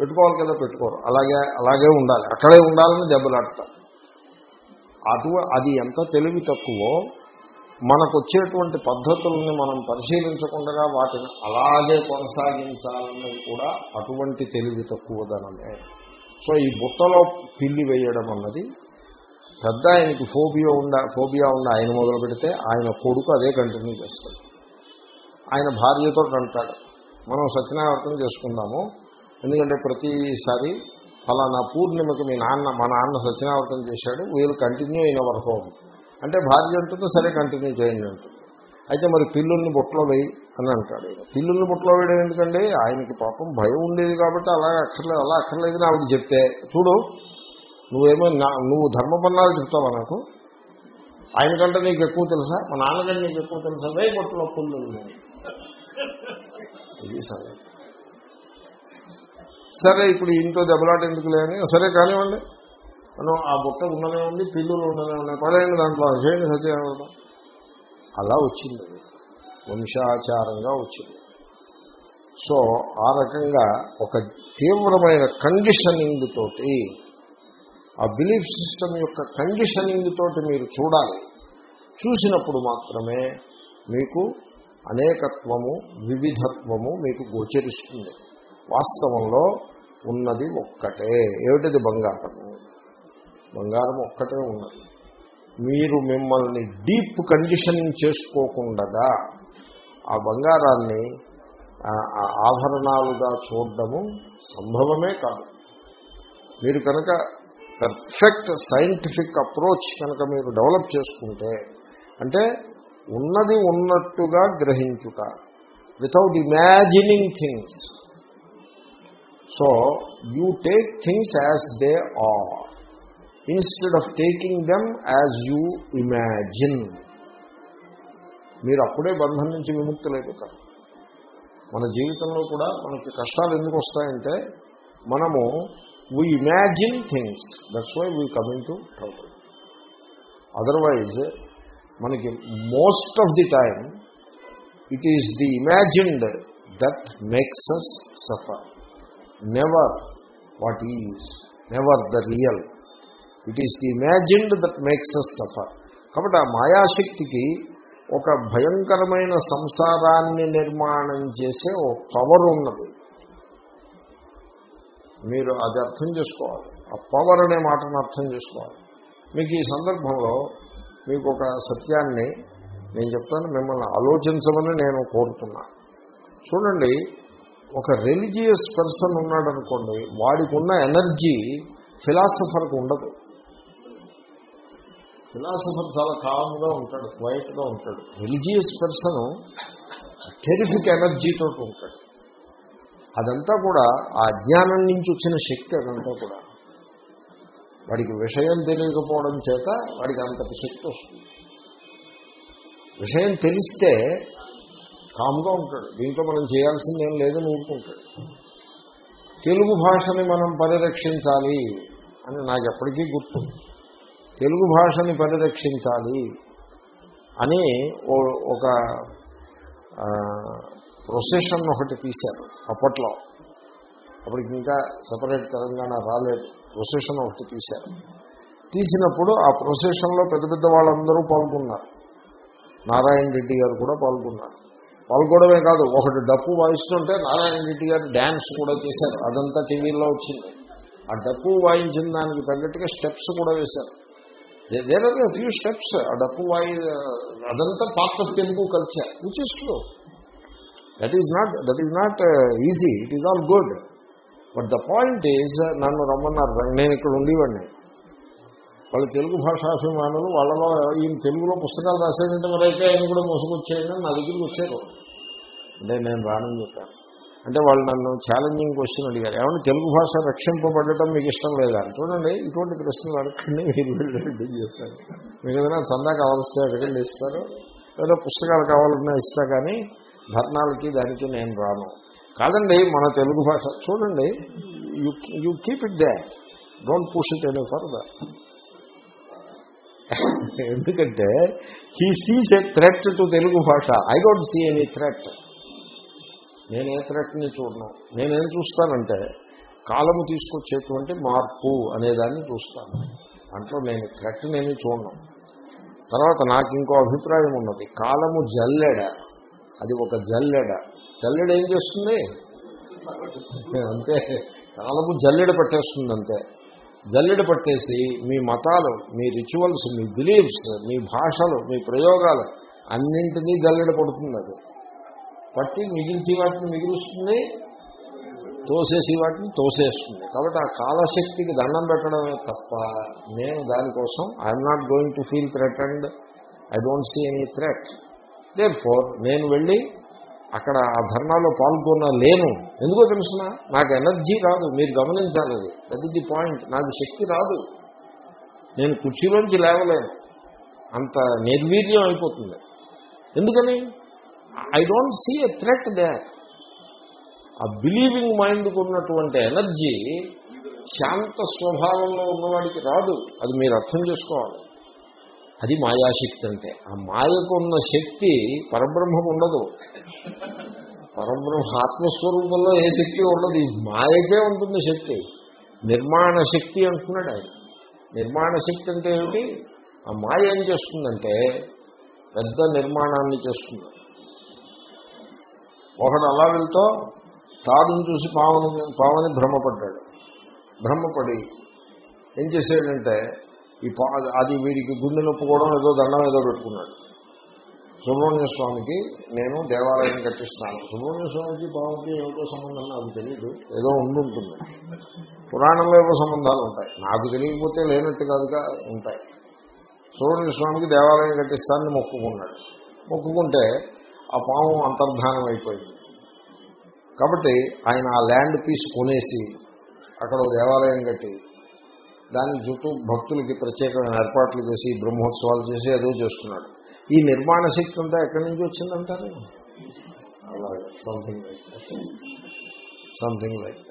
A: పెట్టుకోవాలి కదా పెట్టుకోరు. అలాగే అలాగే ఉండాలి. అక్కడే ఉండాలని దెబ్బలాడతారు అటు అది ఎంత తెలివి తక్కువో మనకు వచ్చేటువంటి పద్ధతుల్ని మనం పరిశీలించకుండా వాటిని అలాగే కొనసాగించాలన్నది కూడా అటువంటి తెలివి తక్కువదనమే. సో ఈ బుట్టలో పిల్లి వేయడం అన్నది పెద్ద ఆయనకి ఫోబియా ఉండ ఫోబియా ఉండ ఆయన మొదలు పెడితే ఆయన కొడుకు అదే కంటిన్యూ చేస్తాడు. ఆయన భార్యతో అంటాడు మనం సత్యనారాయణ చేసుకుందాము. ఎందుకంటే ప్రతిసారి ఫలానా పూర్ణిమకి మీ నాన్న మా నాన్న సత్యనావర్తం చేశాడు. వీళ్ళు కంటిన్యూ అయిన వరకు అంటే భార్య అంటుందో సరే కంటిన్యూ చేయండి అంటుంది అయితే మరి పిల్లుల్ని బుట్టలో వేయి అని అంటాడు. పిల్లుల్ని బుట్టలో వేయడం ఎందుకండి? ఆయనకి పాపం భయం ఉండేది కాబట్టి అలా అక్కర్లేదు అలా అక్కర్లేదు ఆవిడ చెప్తే చూడు నువ్వేమో నా నువ్వు ధర్మపన్నాలు చెప్తావా నాకు? ఆయనకంటే నీకు ఎక్కువ తెలుసా? మా నాన్నకంటే నీకు ఎక్కువ తెలుసా? వేయి బుట్టలో పుల్లు ఇది సరే. సరే ఇప్పుడు ఇంట్లో దెబ్బలాట ఎందుకు లేని సరే కానివ్వండి. మనం ఆ బుట్ట ఉండనే ఉంది పిల్లులు ఉండనే ఉన్నాయి. పదహైదు దాంట్లో చేయండి సత్యానందం అలా వచ్చింది. అది. వంశాచారంగా వచ్చింది. సో ఆ రకంగా ఒక తీవ్రమైన కండిషనింగ్ తోటి ఆ బిలీఫ్ సిస్టమ్ యొక్క కండిషనింగ్ తోటి మీరు చూడాలి. చూసినప్పుడు మాత్రమే మీకు అనేకత్వము వివిధత్వము మీకు గోచరిస్తుంది. వాస్తవంలో ఉన్నది ఒక్కటే. ఏమిటిది బంగారము బంగారం ఒక్కటే ఉన్నది. మీరు మిమ్మల్ని డీప్ కండిషనింగ్ చేసుకోకుండా ఆ బంగారాన్ని ఆ, ఆభరణాలుగా చూడడము సంభవమే కాదు. మీరు కనుక పర్ఫెక్ట్ సైంటిఫిక్ అప్రోచ్ కనుక మీరు డెవలప్ చేసుకుంటే అంటే ఉన్నది ఉన్నట్టుగా గ్రహించుట without imagining things so you take things as they are instead of taking them as you imagine మీరు అప్పుడే బంధం నుంచి విముక్తులైపోతారు. మన జీవితంలో కూడా మనకి కష్టాలు ఎందుకు వస్తాయంటే మనము we imagine things that's why we coming to trouble otherwise మనకి most of the time it is the imagined that makes us suffer never what is never the real it is the imagined that makes us suffer కాబట్టి ఆ మాయాశక్తికి ఒక భయంకరమైన సంసారాన్ని నిర్మాణం చేసే ఒక power ఉన్నది. మీరు అది అర్థం చేసుకోవాలి. ఆ పవర్ అనే మాటను అర్థం చేసుకోవాలి. మీకు ఈ సందర్భంలో మీకు ఒక సత్యాన్ని నేను చెప్తాను. మిమ్మల్ని ఆలోచించమని నేను కోరుతున్నా. చూడండి ఒక రిలీజియస్ పర్సన్ ఉన్నాడనుకోండి వాడికి ఉన్న ఎనర్జీ ఫిలాసఫర్కి ఉండదు. ఫిలాసఫర్ చాలా కామ్గా ఉంటాడు క్వైట్గా ఉంటాడు. రిలీజియస్ పర్సన్ టెరిఫిక్ ఎనర్జీతో ఉంటాడు. అదంతా కూడా ఆ అజ్ఞానం నుంచి వచ్చిన శక్తి అదంతా కూడా. వాడికి విషయం తెలియకపోవడం చేత వాడికి అంతటి శక్తి వస్తుంది. విషయం తెలిస్తే కామ్గా ఉంటాడు. దీంట్లో మనం చేయాల్సింది ఏం లేదని ఊరుకుంటాడు తెలుగు భాషని మనం పరిరక్షించాలి అని నాకు ఎప్పటికీ గుర్తు తెలుగు భాషని పరిరక్షించాలి అని ఓ- ఒక ప్రొసెషన్ ఒకటి తీశారు అప్పట్లో. అప్పటికి ఇంకా సపరేట్ తెలంగాణ రాలేదు. ప్రొసెషన్ ఒకటి తీశారు. తీసినప్పుడు ఆ ప్రొసెషన్లో పెద్ద పెద్ద వాళ్ళందరూ పాల్గొన్నారు. నారాయణ రెడ్డి గారు కూడా పాల్గొన్నారు. పాల్గొనడమే కాదు ఒకటి డప్పు వాయిస్తుంటే నారాయణ రెడ్డి గారు డ్యాన్స్ కూడా చేశారు. అదంతా టీవీలో వచ్చింది. ఆ డప్పు వాయించిన దానికి తగ్గట్టుగా స్టెప్స్ కూడా వేశారు. దేర్ ఆర్ ఫ్యూ స్టెప్స్ డప్పు వాయి అదంతా part of Telugu culture which is true that is not that is not easy it is all good but the point is నన్ను రమ్మన్నారు. నేను ఇక్కడ ఉండేవాడిని. వాళ్ళు తెలుగు భాషాభిమానులు వాళ్ళలో ఈయన తెలుగులో పుస్తకాలు రాసేదంటే మరైతే ఆయన కూడా మోసుకొచ్చేయండి నా దగ్గరికి వచ్చారు. అంటే నేను రానని చెప్పాను. అంటే వాళ్ళు నన్ను ఛాలెంజింగ్ క్వశ్చన్ అడిగారు. ఏమన్నా తెలుగు భాష రక్షింపబడటం మీకు ఇష్టం లేదా? చూడండి ఇటువంటి ప్రశ్నలు అడగండి మీరు వెళ్ళి చేస్తారు. మీకు ఏదైనా చందా కావాల్స్తే అడగండి ఇస్తారు. ఏదో పుస్తకాలు కావాలన్నా ఇస్తా కానీ ధర్నాలకి దానికి నేను రాను. కాదండి మన తెలుగు భాష చూడండి you you keep it they don't push it any further ఎందుకంటే he sees a threat to Telugu భాష. I don't see any threat నేనే థ్రెట్ని చూడను. నేనేం చూస్తానంటే కాలము తీసుకొచ్చేటువంటి మార్పు అనేదాన్ని చూస్తాను. దాంట్లో నేను థ్రెట్ నేను చూడను. తర్వాత నాకు ఇంకో అభిప్రాయం ఉన్నది. కాలము జల్లెడ. అది ఒక జల్లెడ. జల్లెడ ఏం చేస్తుంది? అంతే. కాలము జల్లెడ పట్టేస్తుంది అంతే. జల్లెడ పట్టేసి మీ మతాలు మీ రిచువల్స్ మీ బిలీఫ్స్ మీ భాషలు మీ ప్రయోగాలు అన్నింటినీ జల్లెడ పడుతుంది అది. పట్టి మిగిల్చి వాటిని మిగులుస్తుంది తోసేసి వాటిని తోసేస్తుంది. కాబట్టి ఆ కాలశక్తికి దండం పెట్టడమే తప్ప నేను దానికోసం I'm not going to feel threat and I don't see any threat therefore నేను వెళ్ళి అక్కడ ఆ ధర్నాలో పాల్గొన్న లేను ఎందుకో తెలుసిన? నాకు ఎనర్జీ రాదు మీరు గమనించాలి అది. దట్ ఇస్ ది పాయింట్ నాకు శక్తి రాదు. నేను కుర్చీలోంచి లేవలేను. అంత నిర్వీర్యం అయిపోతుంది. ఎందుకని? I don't see a threat there ఆ బిలీవింగ్ మైండ్కు ఉన్నటువంటి ఎనర్జీ శాంత స్వభావంలో ఉన్నవాడికి రాదు. అది మీరు అర్థం చేసుకోవాలి. అది మాయాశక్తి అంటే. ఆ మాయకు ఉన్న శక్తి పరబ్రహ్మకు ఉండదు. పరబ్రహ్మ ఆత్మస్వరూపంలో ఏ శక్తి ఉండదు. మాయకే ఉంటుంది శక్తి. నిర్మాణ శక్తి అంటున్నాడు ఆయన. నిర్మాణ శక్తి అంటే ఏమిటి? ఆ మాయ ఏం చేస్తుందంటే పెద్ద నిర్మాణాన్ని చేస్తుంది. ఒకడు అలా వెళ్తూ తాడును చూసి పావని పావని భ్రమపడ్డాడు. భ్రమపడి ఏం చేశాడంటే ఈ పా అది వీడికి గుండె నొప్పుకోవడం ఏదో దండం ఏదో పెట్టుకున్నాడు. సుబ్రహ్మణ్య స్వామికి నేను దేవాలయం కట్టిస్తాను. సుబ్రహ్మణ్య స్వామికి పావుకి ఏమిటో సంబంధం నాకు తెలియదు ఏదో ఉండుంటుంది పురాణంలో ఏవో సంబంధాలు ఉంటాయి. నాకు తెలియకపోతే లేనట్టు కాదుగా ఉంటాయి. సుబ్రహ్మణ్య స్వామికి దేవాలయం కట్టిస్తానని మొక్కుకున్నాడు. మొక్కుకుంటే ఆ పాము అంతర్ధానం అయిపోయింది. కాబట్టి ఆయన ఆ ల్యాండ్ పీస్ కొనేసి అక్కడ దేవాలయం కట్టి దాని చుట్టూ భక్తులకి ప్రత్యేకమైన ఏర్పాట్లు చేసి బ్రహ్మోత్సవాలు చేసి ఏదో చేస్తున్నాడు. ఈ నిర్మాణ శక్తి అంతా ఎక్కడి నుంచి వచ్చిందంటారు? సంథింగ్ లైక్ సంథింగ్ లైక్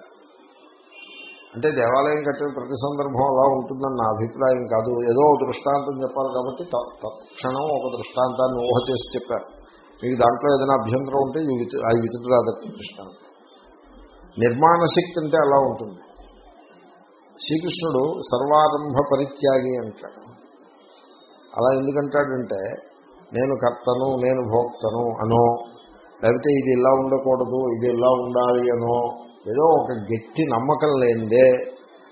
A: అంటే దేవాలయం కట్టిన ప్రతి సందర్భం అలా ఉంటుందని నా అభిప్రాయం కాదు. ఏదో ఒక దృష్టాంతం చెప్పాలి కాబట్టి తక్షణం ఒక దృష్టాంతాన్ని ఊహ చేసి చెప్పారు. మీకు దాంట్లో ఏదైనా అభ్యంతరం ఉంటే అది వితురాదత్తి కృష్ణ నిర్మాణ శక్తి అంటే అలా ఉంటుంది. శ్రీకృష్ణుడు సర్వారంభ పరిత్యాగి అంటాడు. అలా ఎందుకంటాడంటే నేను కర్తను నేను భోక్తను అనో లేకపోతే ఇది ఇలా ఉండకూడదు ఇది ఇలా ఉండాలి అనో ఏదో ఒక గట్టి నమ్మకం లేనిదే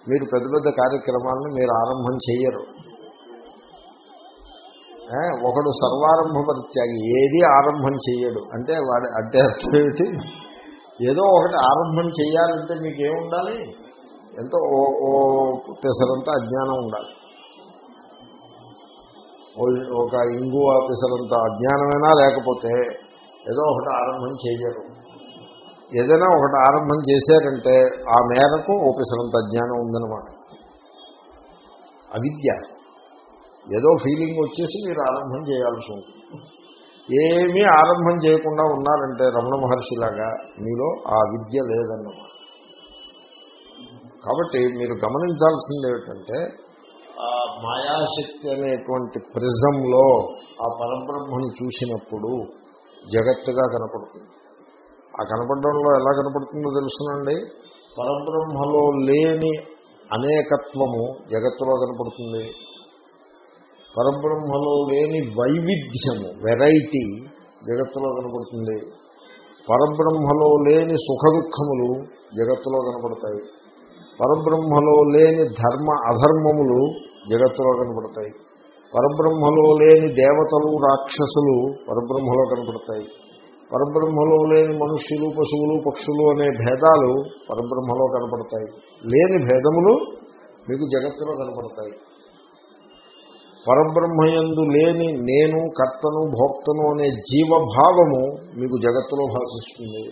A: మీరు పెద్ద పెద్ద కార్యక్రమాలను మీరు ఆరంభం చేయరు. ఒకడు సర్వారంభ పరిత్యాగి ఏది ఆరంభం చెయ్యడు. అంటే వాడి అంటే అర్థం ఏమిటి ఏదో ఒకటి ఆరంభం చేయాలంటే మీకేముండాలి ఎంతో ఓ ఓ పెసరంతా అజ్ఞానం ఉండాలి. ఒక ఇంగు పెసరంత అజ్ఞానమైనా లేకపోతే ఏదో ఒకటి ఆరంభం చేయరు ఏదైనా ఒకటి ఆరంభం చేశారంటే ఆ మేరకు ఓపెసరంత అజ్ఞానం ఉందన్నమాట. అవిద్య. ఏదో ఫీలింగ్ వచ్చేసి మీరు ఆరంభం చేయాల్సి ఉంటుంది. ఏమీ ఆరంభం చేయకుండా ఉన్నారంటే రమణ మహర్షిలాగా మీలో ఆ విద్య లేదన్నమాట. కాబట్టి మీరు గమనించాల్సింది ఏమిటంటే ఆ మాయాశక్తి అనేటువంటి ప్రిజంలో ఆ పరబ్రహ్మను చూసినప్పుడు జగత్తుగా కనపడుతుంది. ఆ కనపడడంలో ఎలా కనపడుతుందో తెలుసునండి? పరబ్రహ్మలో లేని అనేకత్వము జగత్తులో కనపడుతుంది. పరబ్రహ్మలో లేని వైవిధ్యము వెరైటీ జగత్తులో కనపడుతుంది. పరబ్రహ్మలో లేని సుఖ దుఃఖములు జగత్తులో కనపడతాయి. పరబ్రహ్మలో లేని ధర్మ అధర్మములు జగత్తులో కనపడతాయి. పరబ్రహ్మలో లేని దేవతలు రాక్షసులు పరబ్రహ్మలో కనపడతాయి. పరబ్రహ్మలో లేని మనుష్యులు పశువులు పక్షులు అనే భేదాలు పరబ్రహ్మలో కనపడతాయి. లేని భేదములు మీకు జగత్తులో కనపడతాయి. పరబ్రహ్మయందు లేని నేను కర్తను భోక్తను అనే జీవభావము మీకు జగత్తులో భాషిస్తుంది.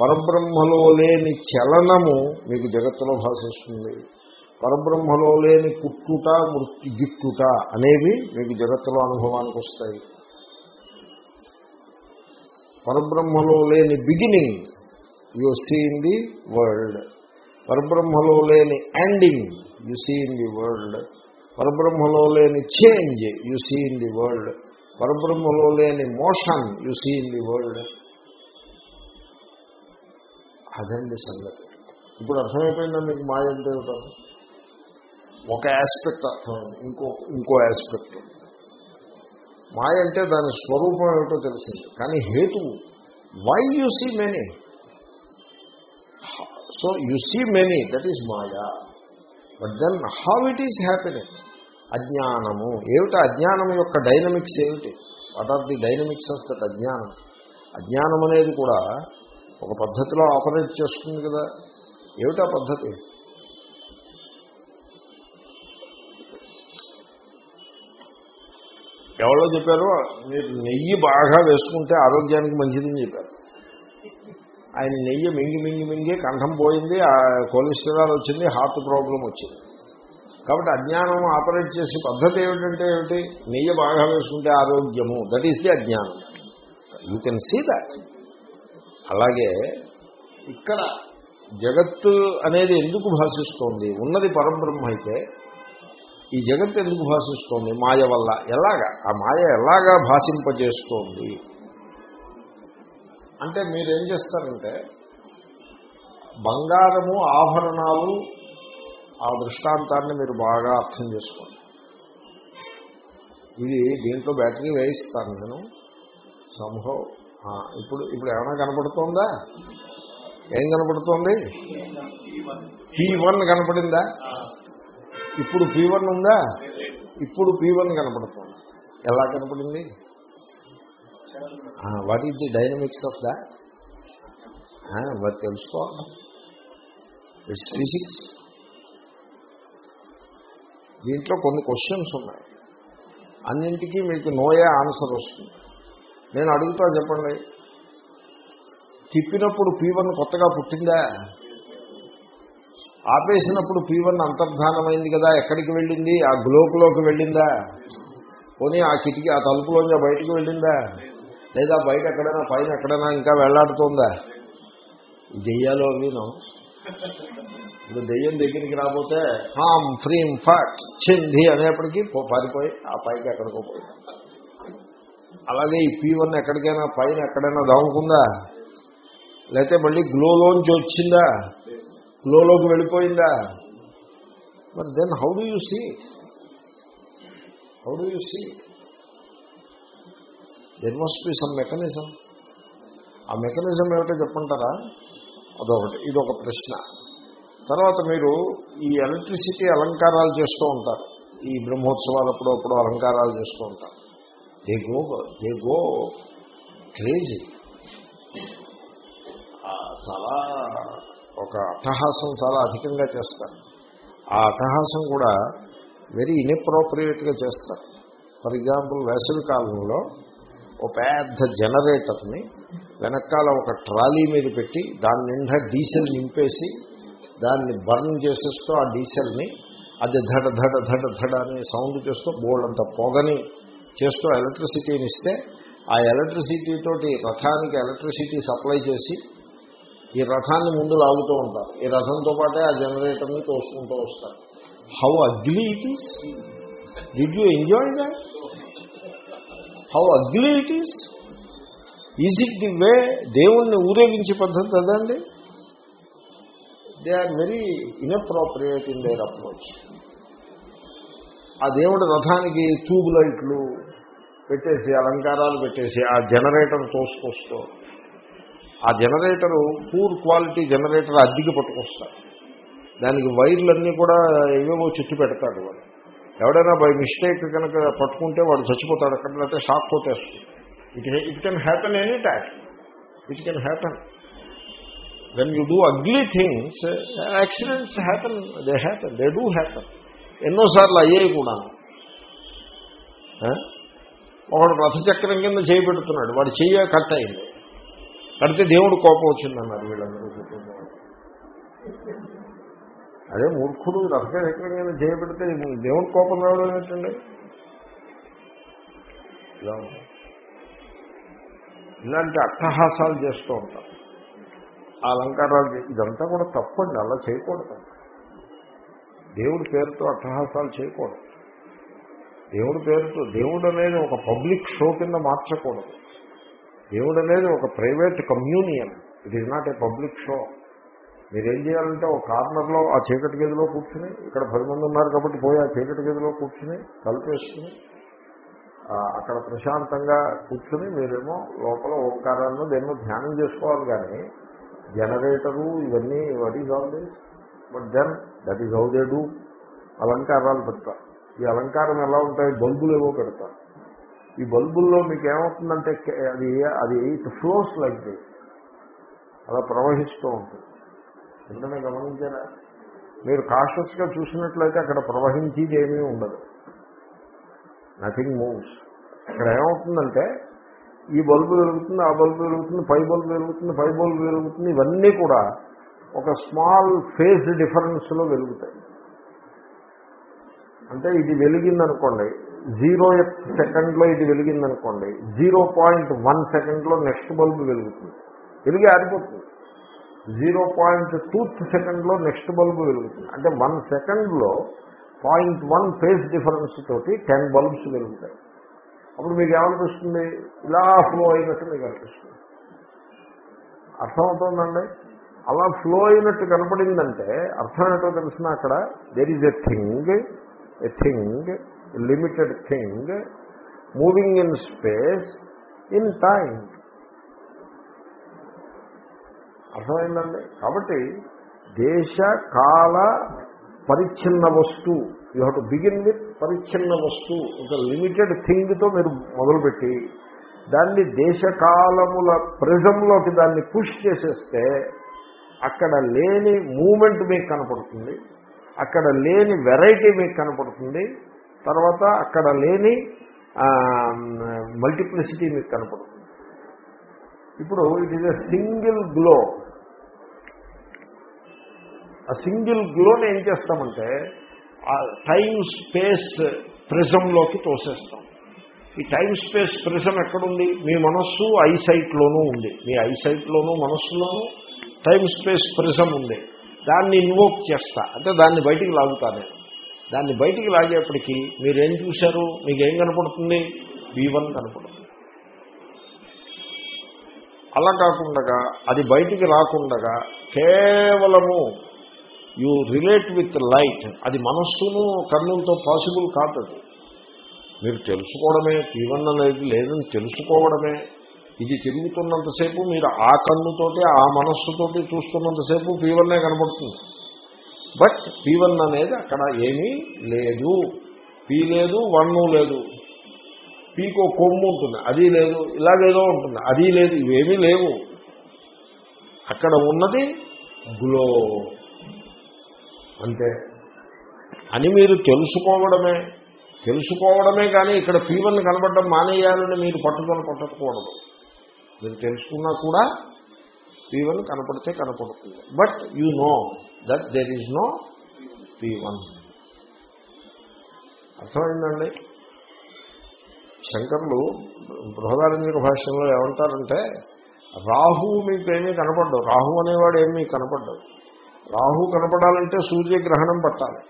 A: పరబ్రహ్మలో లేని చలనము మీకు జగత్తులో భాషిస్తుంది. పరబ్రహ్మలో లేని పుట్టుట మృత్యు గిట్టుట అనేవి మీకు జగత్తులో అనుభవానికి వస్తాయి. పరబ్రహ్మలో లేని beginning you see in the world పరబ్రహ్మలో లేని ending you see in the world పరబ్రహ్మలో లేని change you see in the world పరబ్రహ్మలో లేని motion you see in the world అదండి సంగతి. ఇప్పుడు అర్థమైపోయిందా మీకు మాయ అంటే ఒక ఆస్పెక్ట్ అర్థమైంది. ఇంకో ఇంకో ఆస్పెక్ట్ మాయ అంటే దాని స్వరూపం ఏమిటో తెలిసింది. కానీ హేతువు why you see many so you see many that is maya. But then how it is happiness అజ్ఞానము. ఏమిటి? అజ్ఞానం యొక్క డైనమిక్స్ ఏమిటి? What are the dynamics of that అజ్ఞానం? అజ్ఞానం అనేది కూడా ఒక పద్ధతిలో ఆపరేట్ చేస్తుంది కదా. ఏమిటా పద్ధతి? ఎవరో చెప్పారు మీరు నెయ్యి బాగా వేసుకుంటే ఆరోగ్యానికి మంచిదని చెప్పారు. ఆయన నెయ్యి మింగి మింగి మింగి కంఠం పోయింది ఆ కొలెస్ట్రాల్ వచ్చింది హార్ట్ ప్రాబ్లం వచ్చింది. కాబట్టి అజ్ఞానం ఆపరేట్ చేసే పద్ధతి ఏమిటంటే ఏమిటి? నెయ్యి బాగా వేసుకుంటే ఆరోగ్యము. దట్ ఈస్ ది అజ్ఞానం. యూ కెన్ సీ దాట్ అలాగే ఇక్కడ జగత్తు అనేది ఎందుకు భాషిస్తోంది? ఉన్నది పరబ్రహ్మ అయితే ఈ జగత్తు ఎందుకు భాషిస్తోంది? మాయ వల్ల. ఎలాగా? ఆ మాయ ఎలాగా భాషింపజేస్తోంది? అంటే మీరేం చేస్తారంటే బంగారము ఆభరణాలు ఆ దృష్టాంతాన్ని మీరు బాగా అర్థం చేసుకోండి. ఇది దీంట్లో బ్యాటరీ వేయిస్తాను నేను. సంభవ్ ఇప్పుడు ఇప్పుడు ఏమైనా కనపడుతోందా? ఏం కనపడుతోంది? పీ వన్ కనపడిందా? ఇప్పుడు పీ వన్ ఉందా? ఇప్పుడు పీ వన్ కనపడుతోంది. ఎలా కనపడింది? What is the dynamics of that మరి తెలుసుకోవాలి? ఇట్స్ ఫిజిక్స్ దీంట్లో కొన్ని క్వశ్చన్స్ ఉన్నాయి. అన్నింటికీ మీకు నోయే ఆన్సర్ వస్తుంది. నేను అడుగుతా చెప్పండి. తిప్పినప్పుడు పీవన్ కొత్తగా పుట్టిందా? ఆపేసినప్పుడు పీవన్ అంతర్ధానమైంది కదా ఎక్కడికి వెళ్ళింది? ఆ గ్లోకులోకి వెళ్ళిందా? పోనీ ఆ కిటికీ ఆ తలుపులోంచి బయటికి వెళ్ళిందా? లేదా బయట ఎక్కడైనా పైన ఎక్కడైనా ఇంకా వెళ్ళాడుతోందా? దెయ్యాలో నేను ఇప్పుడు దెయ్యం దగ్గరికి రాబోతే హామ్ ఫ్రీమ్ ఫట్ చింది అనేప్పటికీ పో- పారిపోయి ఆ పైకి ఎక్కడికో పోయి. అలాగే ఈ పీ వన్ ఎక్కడికైనా పైన ఎక్కడైనా దాముకుందా? లేకపోతే మళ్ళీ గ్లోలోంచి వచ్చిందా? గ్లోలోకి వెళ్ళిపోయిందా? మరి then how do you see how do you see then must be some mechanism ఆ మెకానిజం ఏమిటో చెప్పంటారా అదొకటి. ఇదొక ప్రశ్న. తర్వాత మీరు ఈ ఎలక్ట్రిసిటీ అలంకారాలు చేస్తూ ఉంటారు. ఈ బ్రహ్మోత్సవాలప్పుడు అప్పుడు అలంకారాలు చేస్తూ ఉంటారు. They go they go crazy. చాలా ఒక అట్టహాసం చాలా అధికంగా చేస్తారు. ఆ అట్టహాసం కూడా వెరీ ఇన్అప్రోప్రియేట్గా చేస్తారు. ఫర్ ఎగ్జాంపుల్ వేసవి కాలంలో ఒక పెద్ద జనరేటర్ని వెనకాల ఒక ట్రాలీ మీద పెట్టి దాని నిండా డీజిల్ నింపేసి దాన్ని బర్న్ చేసేస్తూ ఆ డీజిల్ని అది ధడ ధడ ధడ ధడ అని సౌండ్ చేస్తూ బోల్డంత పొగని చేస్తూ ఎలక్ట్రిసిటీని ఇస్తే ఆ ఎలక్ట్రిసిటీ తోటి రథానికి ఎలక్ట్రిసిటీ సప్లై చేసి ఈ రథాన్ని ముందు లాగుతూ ఉంటారు. ఈ రథంతో పాటే ఆ జనరేటర్ని తోసుకుంటూ వస్తారు. How ugly it is did you enjoy that how ugly it is is it the way దేవుణ్ణి ఊరేగించే పద్ధతి కదండి they are very inappropriate in their approach ఆ దేవుడి రథానికి ట్యూబ్ లైట్లు పెట్టేసి అలంకారాలు పెట్టేసి ఆ జనరేటర్ తోసుకొస్తూ ఆ జనరేటరు పూర్ క్వాలిటీ జనరేటర్ అద్దెకి పట్టుకొస్తారు దానికి వైర్లన్నీ కూడా ఏవేవో చుట్టి పెడతాడు వాడు. ఎవడైనా బై మిస్టేక్ కనుక పట్టుకుంటే వాడు చచ్చిపోతాడు అక్కడ లేకపోతే షాక్ కొట్టేస్తుంది. It it can happen any time it can happen when you do ugly things accidents happen they happen they do happen ఎన్నోసార్లు అయ్యాయి కూడా. ఒకడు రథచక్రం కింద చేయబెడుతున్నాడు వాడు చెయ్య కట్ అయింది. కడితే దేవుడు కోపం వచ్చిందన్నారు వీళ్ళందరూ. కూర్చున్నవాడు. అదే మూర్ఖుడు రథచక్రం చేయబెడితే దేవుడి కోపం రావడం ఏంటండి? ఇలా ఇలాంటి అట్టహాసాలు చేస్తూ ఉంటారు ఆ అలంకారాలు ఇదంతా కూడా తప్పండి అలా చేయకూడదు. దేవుడి పేరుతో అట్టహాసాలు చేయకూడదు. దేవుడి పేరుతో దేవుడు అనేది ఒక పబ్లిక్ షో కింద మార్చకూడదు. దేవుడు అనేది ఒక private communion. It is not a public show మీరేం చేయాలంటే ఒక కార్నర్లో ఆ చీకటి గదిలో కూర్చుని ఇక్కడ పది మంది ఉన్నారు కాబట్టి పోయి ఆ చీకటి గదిలో కూర్చుని తలుపేసుకుని అక్కడ ప్రశాంతంగా కూర్చుని మీరేమో లోపల ఓంకారాన్ని దేన్నో ధ్యానం చేసుకోవాలి కానీ జనరేటరు ఇవన్నీ what is all this but then that is how they do అలంకారాలు పెడతా. ఈ అలంకారం ఎలా ఉంటాయి? బల్బులు ఏవో పెడతా. ఈ బల్బుల్లో మీకు ఏమవుతుందంటే అది అది ఇట్ ఫ్లోస్ లైక్ దిస్ అలా ప్రవహిస్తూ ఉంటుంది. ఎందుకంటే గమనించారా మీరు కాషస్గా చూసినట్లయితే అక్కడ ప్రవహించేది ఏమీ ఉండదు. నథింగ్ మూవ్స్ ఇక్కడ ఏమవుతుందంటే ఈ బల్బు వెలుగుతుంది ఆ బల్బు వెలుగుతుంది పై బల్బు వెలుగుతుంది పై బల్బు వెలుగుతుంది ఇవన్నీ కూడా ఒక స్మాల్ ఫేజ్ డిఫరెన్స్లో వెలుగుతాయి. అంటే ఇది వెలిగిందనుకోండి జీరో సెకండ్లో ఇది వెలిగిందనుకోండి జీరో పాయింట్ వన్ సెకండ్లో నెక్స్ట్ బల్బు వెలుగుతుంది. వెలిగి ఆరిపోతుంది. జీరో పాయింట్ టూత్ సెకండ్లో నెక్స్ట్ బల్బు వెలుగుతుంది. అంటే వన్ సెకండ్లో పాయింట్ వన్ ఫేజ్ డిఫరెన్స్ తోటి టెన్ బల్బ్స్ వెలుగుతాయి. అప్పుడు మీకు ఏమనిపిస్తుంది? ఇలా ఫ్లో అయినట్టు మీకు అనిపిస్తుంది. అర్థమవుతుందండి? అలా ఫ్లో అయినట్టు కనపడిందంటే అర్థం ఏంటో తెలిసిన అక్కడ there is a thing a thing limited thing moving in space in time అర్థమైందండి? కాబట్టి దేశ కాల పరిచ్ఛిన్న వస్తు you have to begin with పరిచ్ఛిన్న వస్తు ఒక లిమిటెడ్ థింగ్తో మీరు మొదలుపెట్టి దాన్ని దేశకాలముల ప్రిజంలోకి దాన్ని పుష్ చేసేస్తే అక్కడ లేని మూమెంట్ మీకు కనపడుతుంది. అక్కడ లేని వెరైటీ మీకు కనపడుతుంది. తర్వాత అక్కడ లేని మల్టిప్లిసిటీ మీకు కనపడుతుంది. ఇప్పుడు it is a single glow. ఆ సింగిల్ గ్లోని ఏం చేస్తామంటే ఆ టైం స్పేస్ ప్రిజంలోకి తోసేస్తాం. ఈ టైం స్పేస్ ప్రిజం ఎక్కడుంది? మీ మనస్సు ఐసైట్లోనూ ఉంది. మీ ఐసైట్లోనూ మనస్సులోనూ టైం స్పేస్ ప్రిజం ఉంది. దాన్ని ఇన్వోక్ చేస్తా. అంటే దాన్ని బయటికి లాగుతా నేను. దాన్ని బయటికి లాగేప్పటికీ మీరేం చూశారు? మీకేం కనపడుతుంది? వివన్ కనపడుతుంది. అలా కాకుండా అది బయటికి రాకుండగా కేవలము యు రిలేట్ విత్ లైట్. అది మనస్సును కన్నులతో పాసిబుల్ కాదు మీరు తెలుసుకోవడమే పీవన్ అనేది లేదని తెలుసుకోవడమే. ఇది తిరుగుతున్నంతసేపు మీరు ఆ కన్నుతోటి ఆ మనస్సుతోటి చూస్తున్నంతసేపు పీవన్నే కనబడుతుంది. బట్ పీవన్ అనేది అక్కడ ఏమీ లేదు. పీ లేదు వన్ను లేదు. పీకో కొమ్ము ఉంటుంది అది లేదు ఇలాగేదో ఉంటుంది అది లేదు ఇవేమీ లేవు. అక్కడ ఉన్నది గ్లో అంతే. అని మీరు తెలుసుకోవడమే. తెలుసుకోవడమే కానీ ఇక్కడ ఫీవర్ని కనబడడం మానేయాలని మీరు పట్టుదల పట్టకూడదు. మీరు తెలుసుకున్నా కూడా పీవన్ కనపడితే కనపడుతుంది but you know that there is no peon అర్థమైందండి? శంకర్లు బృహదారంజక భాష్యంలో ఏమంటారంటే రాహువు మీకు ఏమీ కనపడ్డావు రాహు అనేవాడు ఏమీ కనపడ్డావు రాహు కనపడాలంటే సూర్యగ్రహణం పట్టాలి.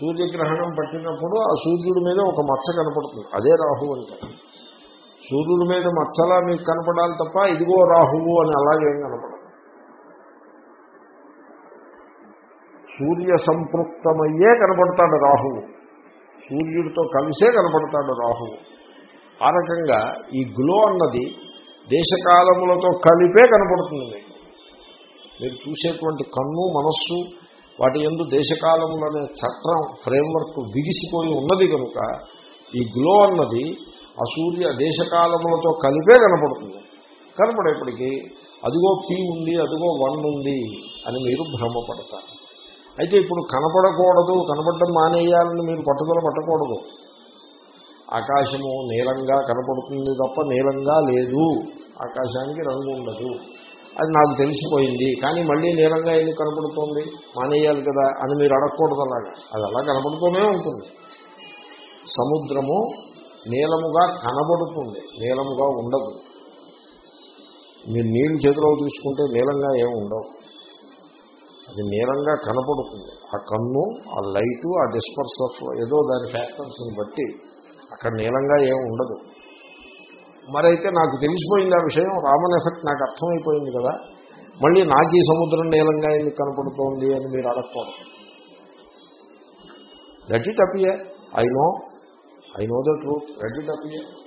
A: సూర్యగ్రహణం పట్టినప్పుడు ఆ సూర్యుడి మీద ఒక మచ్చ కనపడుతుంది. అదే రాహు అంటే సూర్యుడి మీద మచ్చలా మీకు కనపడాలి తప్ప ఇదిగో రాహువు అని అలాగేం కనపడదు. సూర్య సంపృక్తమయ్యే కనపడతాడు రాహువు. సూర్యుడితో కలిసే కనపడతాడు రాహువు. ఆ రకంగా ఈ గ్లో అన్నది దేశకాలములతో కలిపే కనపడుతుంది. మీరు చూసేటువంటి కన్ను మనస్సు వాటి ఎందు దేశకాలంలోనే చట్టం ఫ్రేమ్వర్క్ బిగిసిపోయి ఉన్నది కనుక ఈ గ్లో అన్నది ఆ సూర్య దేశకాలములతో కలిపే కనపడుతుంది. కనపడేప్పటికీ అదిగో పీ ఉంది అదిగో వన్ ఉంది అని మీరు భ్రమపడతారు. అయితే ఇప్పుడు కనపడకూడదు కనపడడం మానేయాలని మీరు పట్టుదల పట్టకూడదు. ఆకాశము నీలంగా కనపడుతుంది తప్ప నీలంగా లేదు. ఆకాశానికి రంగు ఉండదు. అది నాకు తెలిసిపోయింది. కానీ మళ్ళీ నీలంగా ఎందుకు కనపడుతోంది? మానేయాలి కదా అని మీరు అడగకూడదు అలాగా. అది అలా కనపడుతూనే ఉంటుంది. సముద్రము నీలముగా కనబడుతుంది. నీలముగా ఉండదు. మీరు నీళ్ళు చేతిలో తీసుకుంటే నీలంగా ఏమి ఉండవు. అది నీలంగా కనపడుతుంది. ఆ కన్ను ఆ లైటు ఆ డిస్పర్స్ ఆఫ్ ఏదో దాని ఫ్యాక్టర్స్ని బట్టి అక్కడ నీలంగా ఏమి ఉండదు. మరైతే నాకు తెలిసిపోయింది ఆ విషయం. రామన్ ఎఫెక్ట్ నాకు అర్థమైపోయింది కదా. మళ్ళీ నాకు ఈ సముద్రం నీలంగా ఎందుకు కనపడుతోంది అని మీరు అడగకూడదు. That it appear I know I know the truth that it appear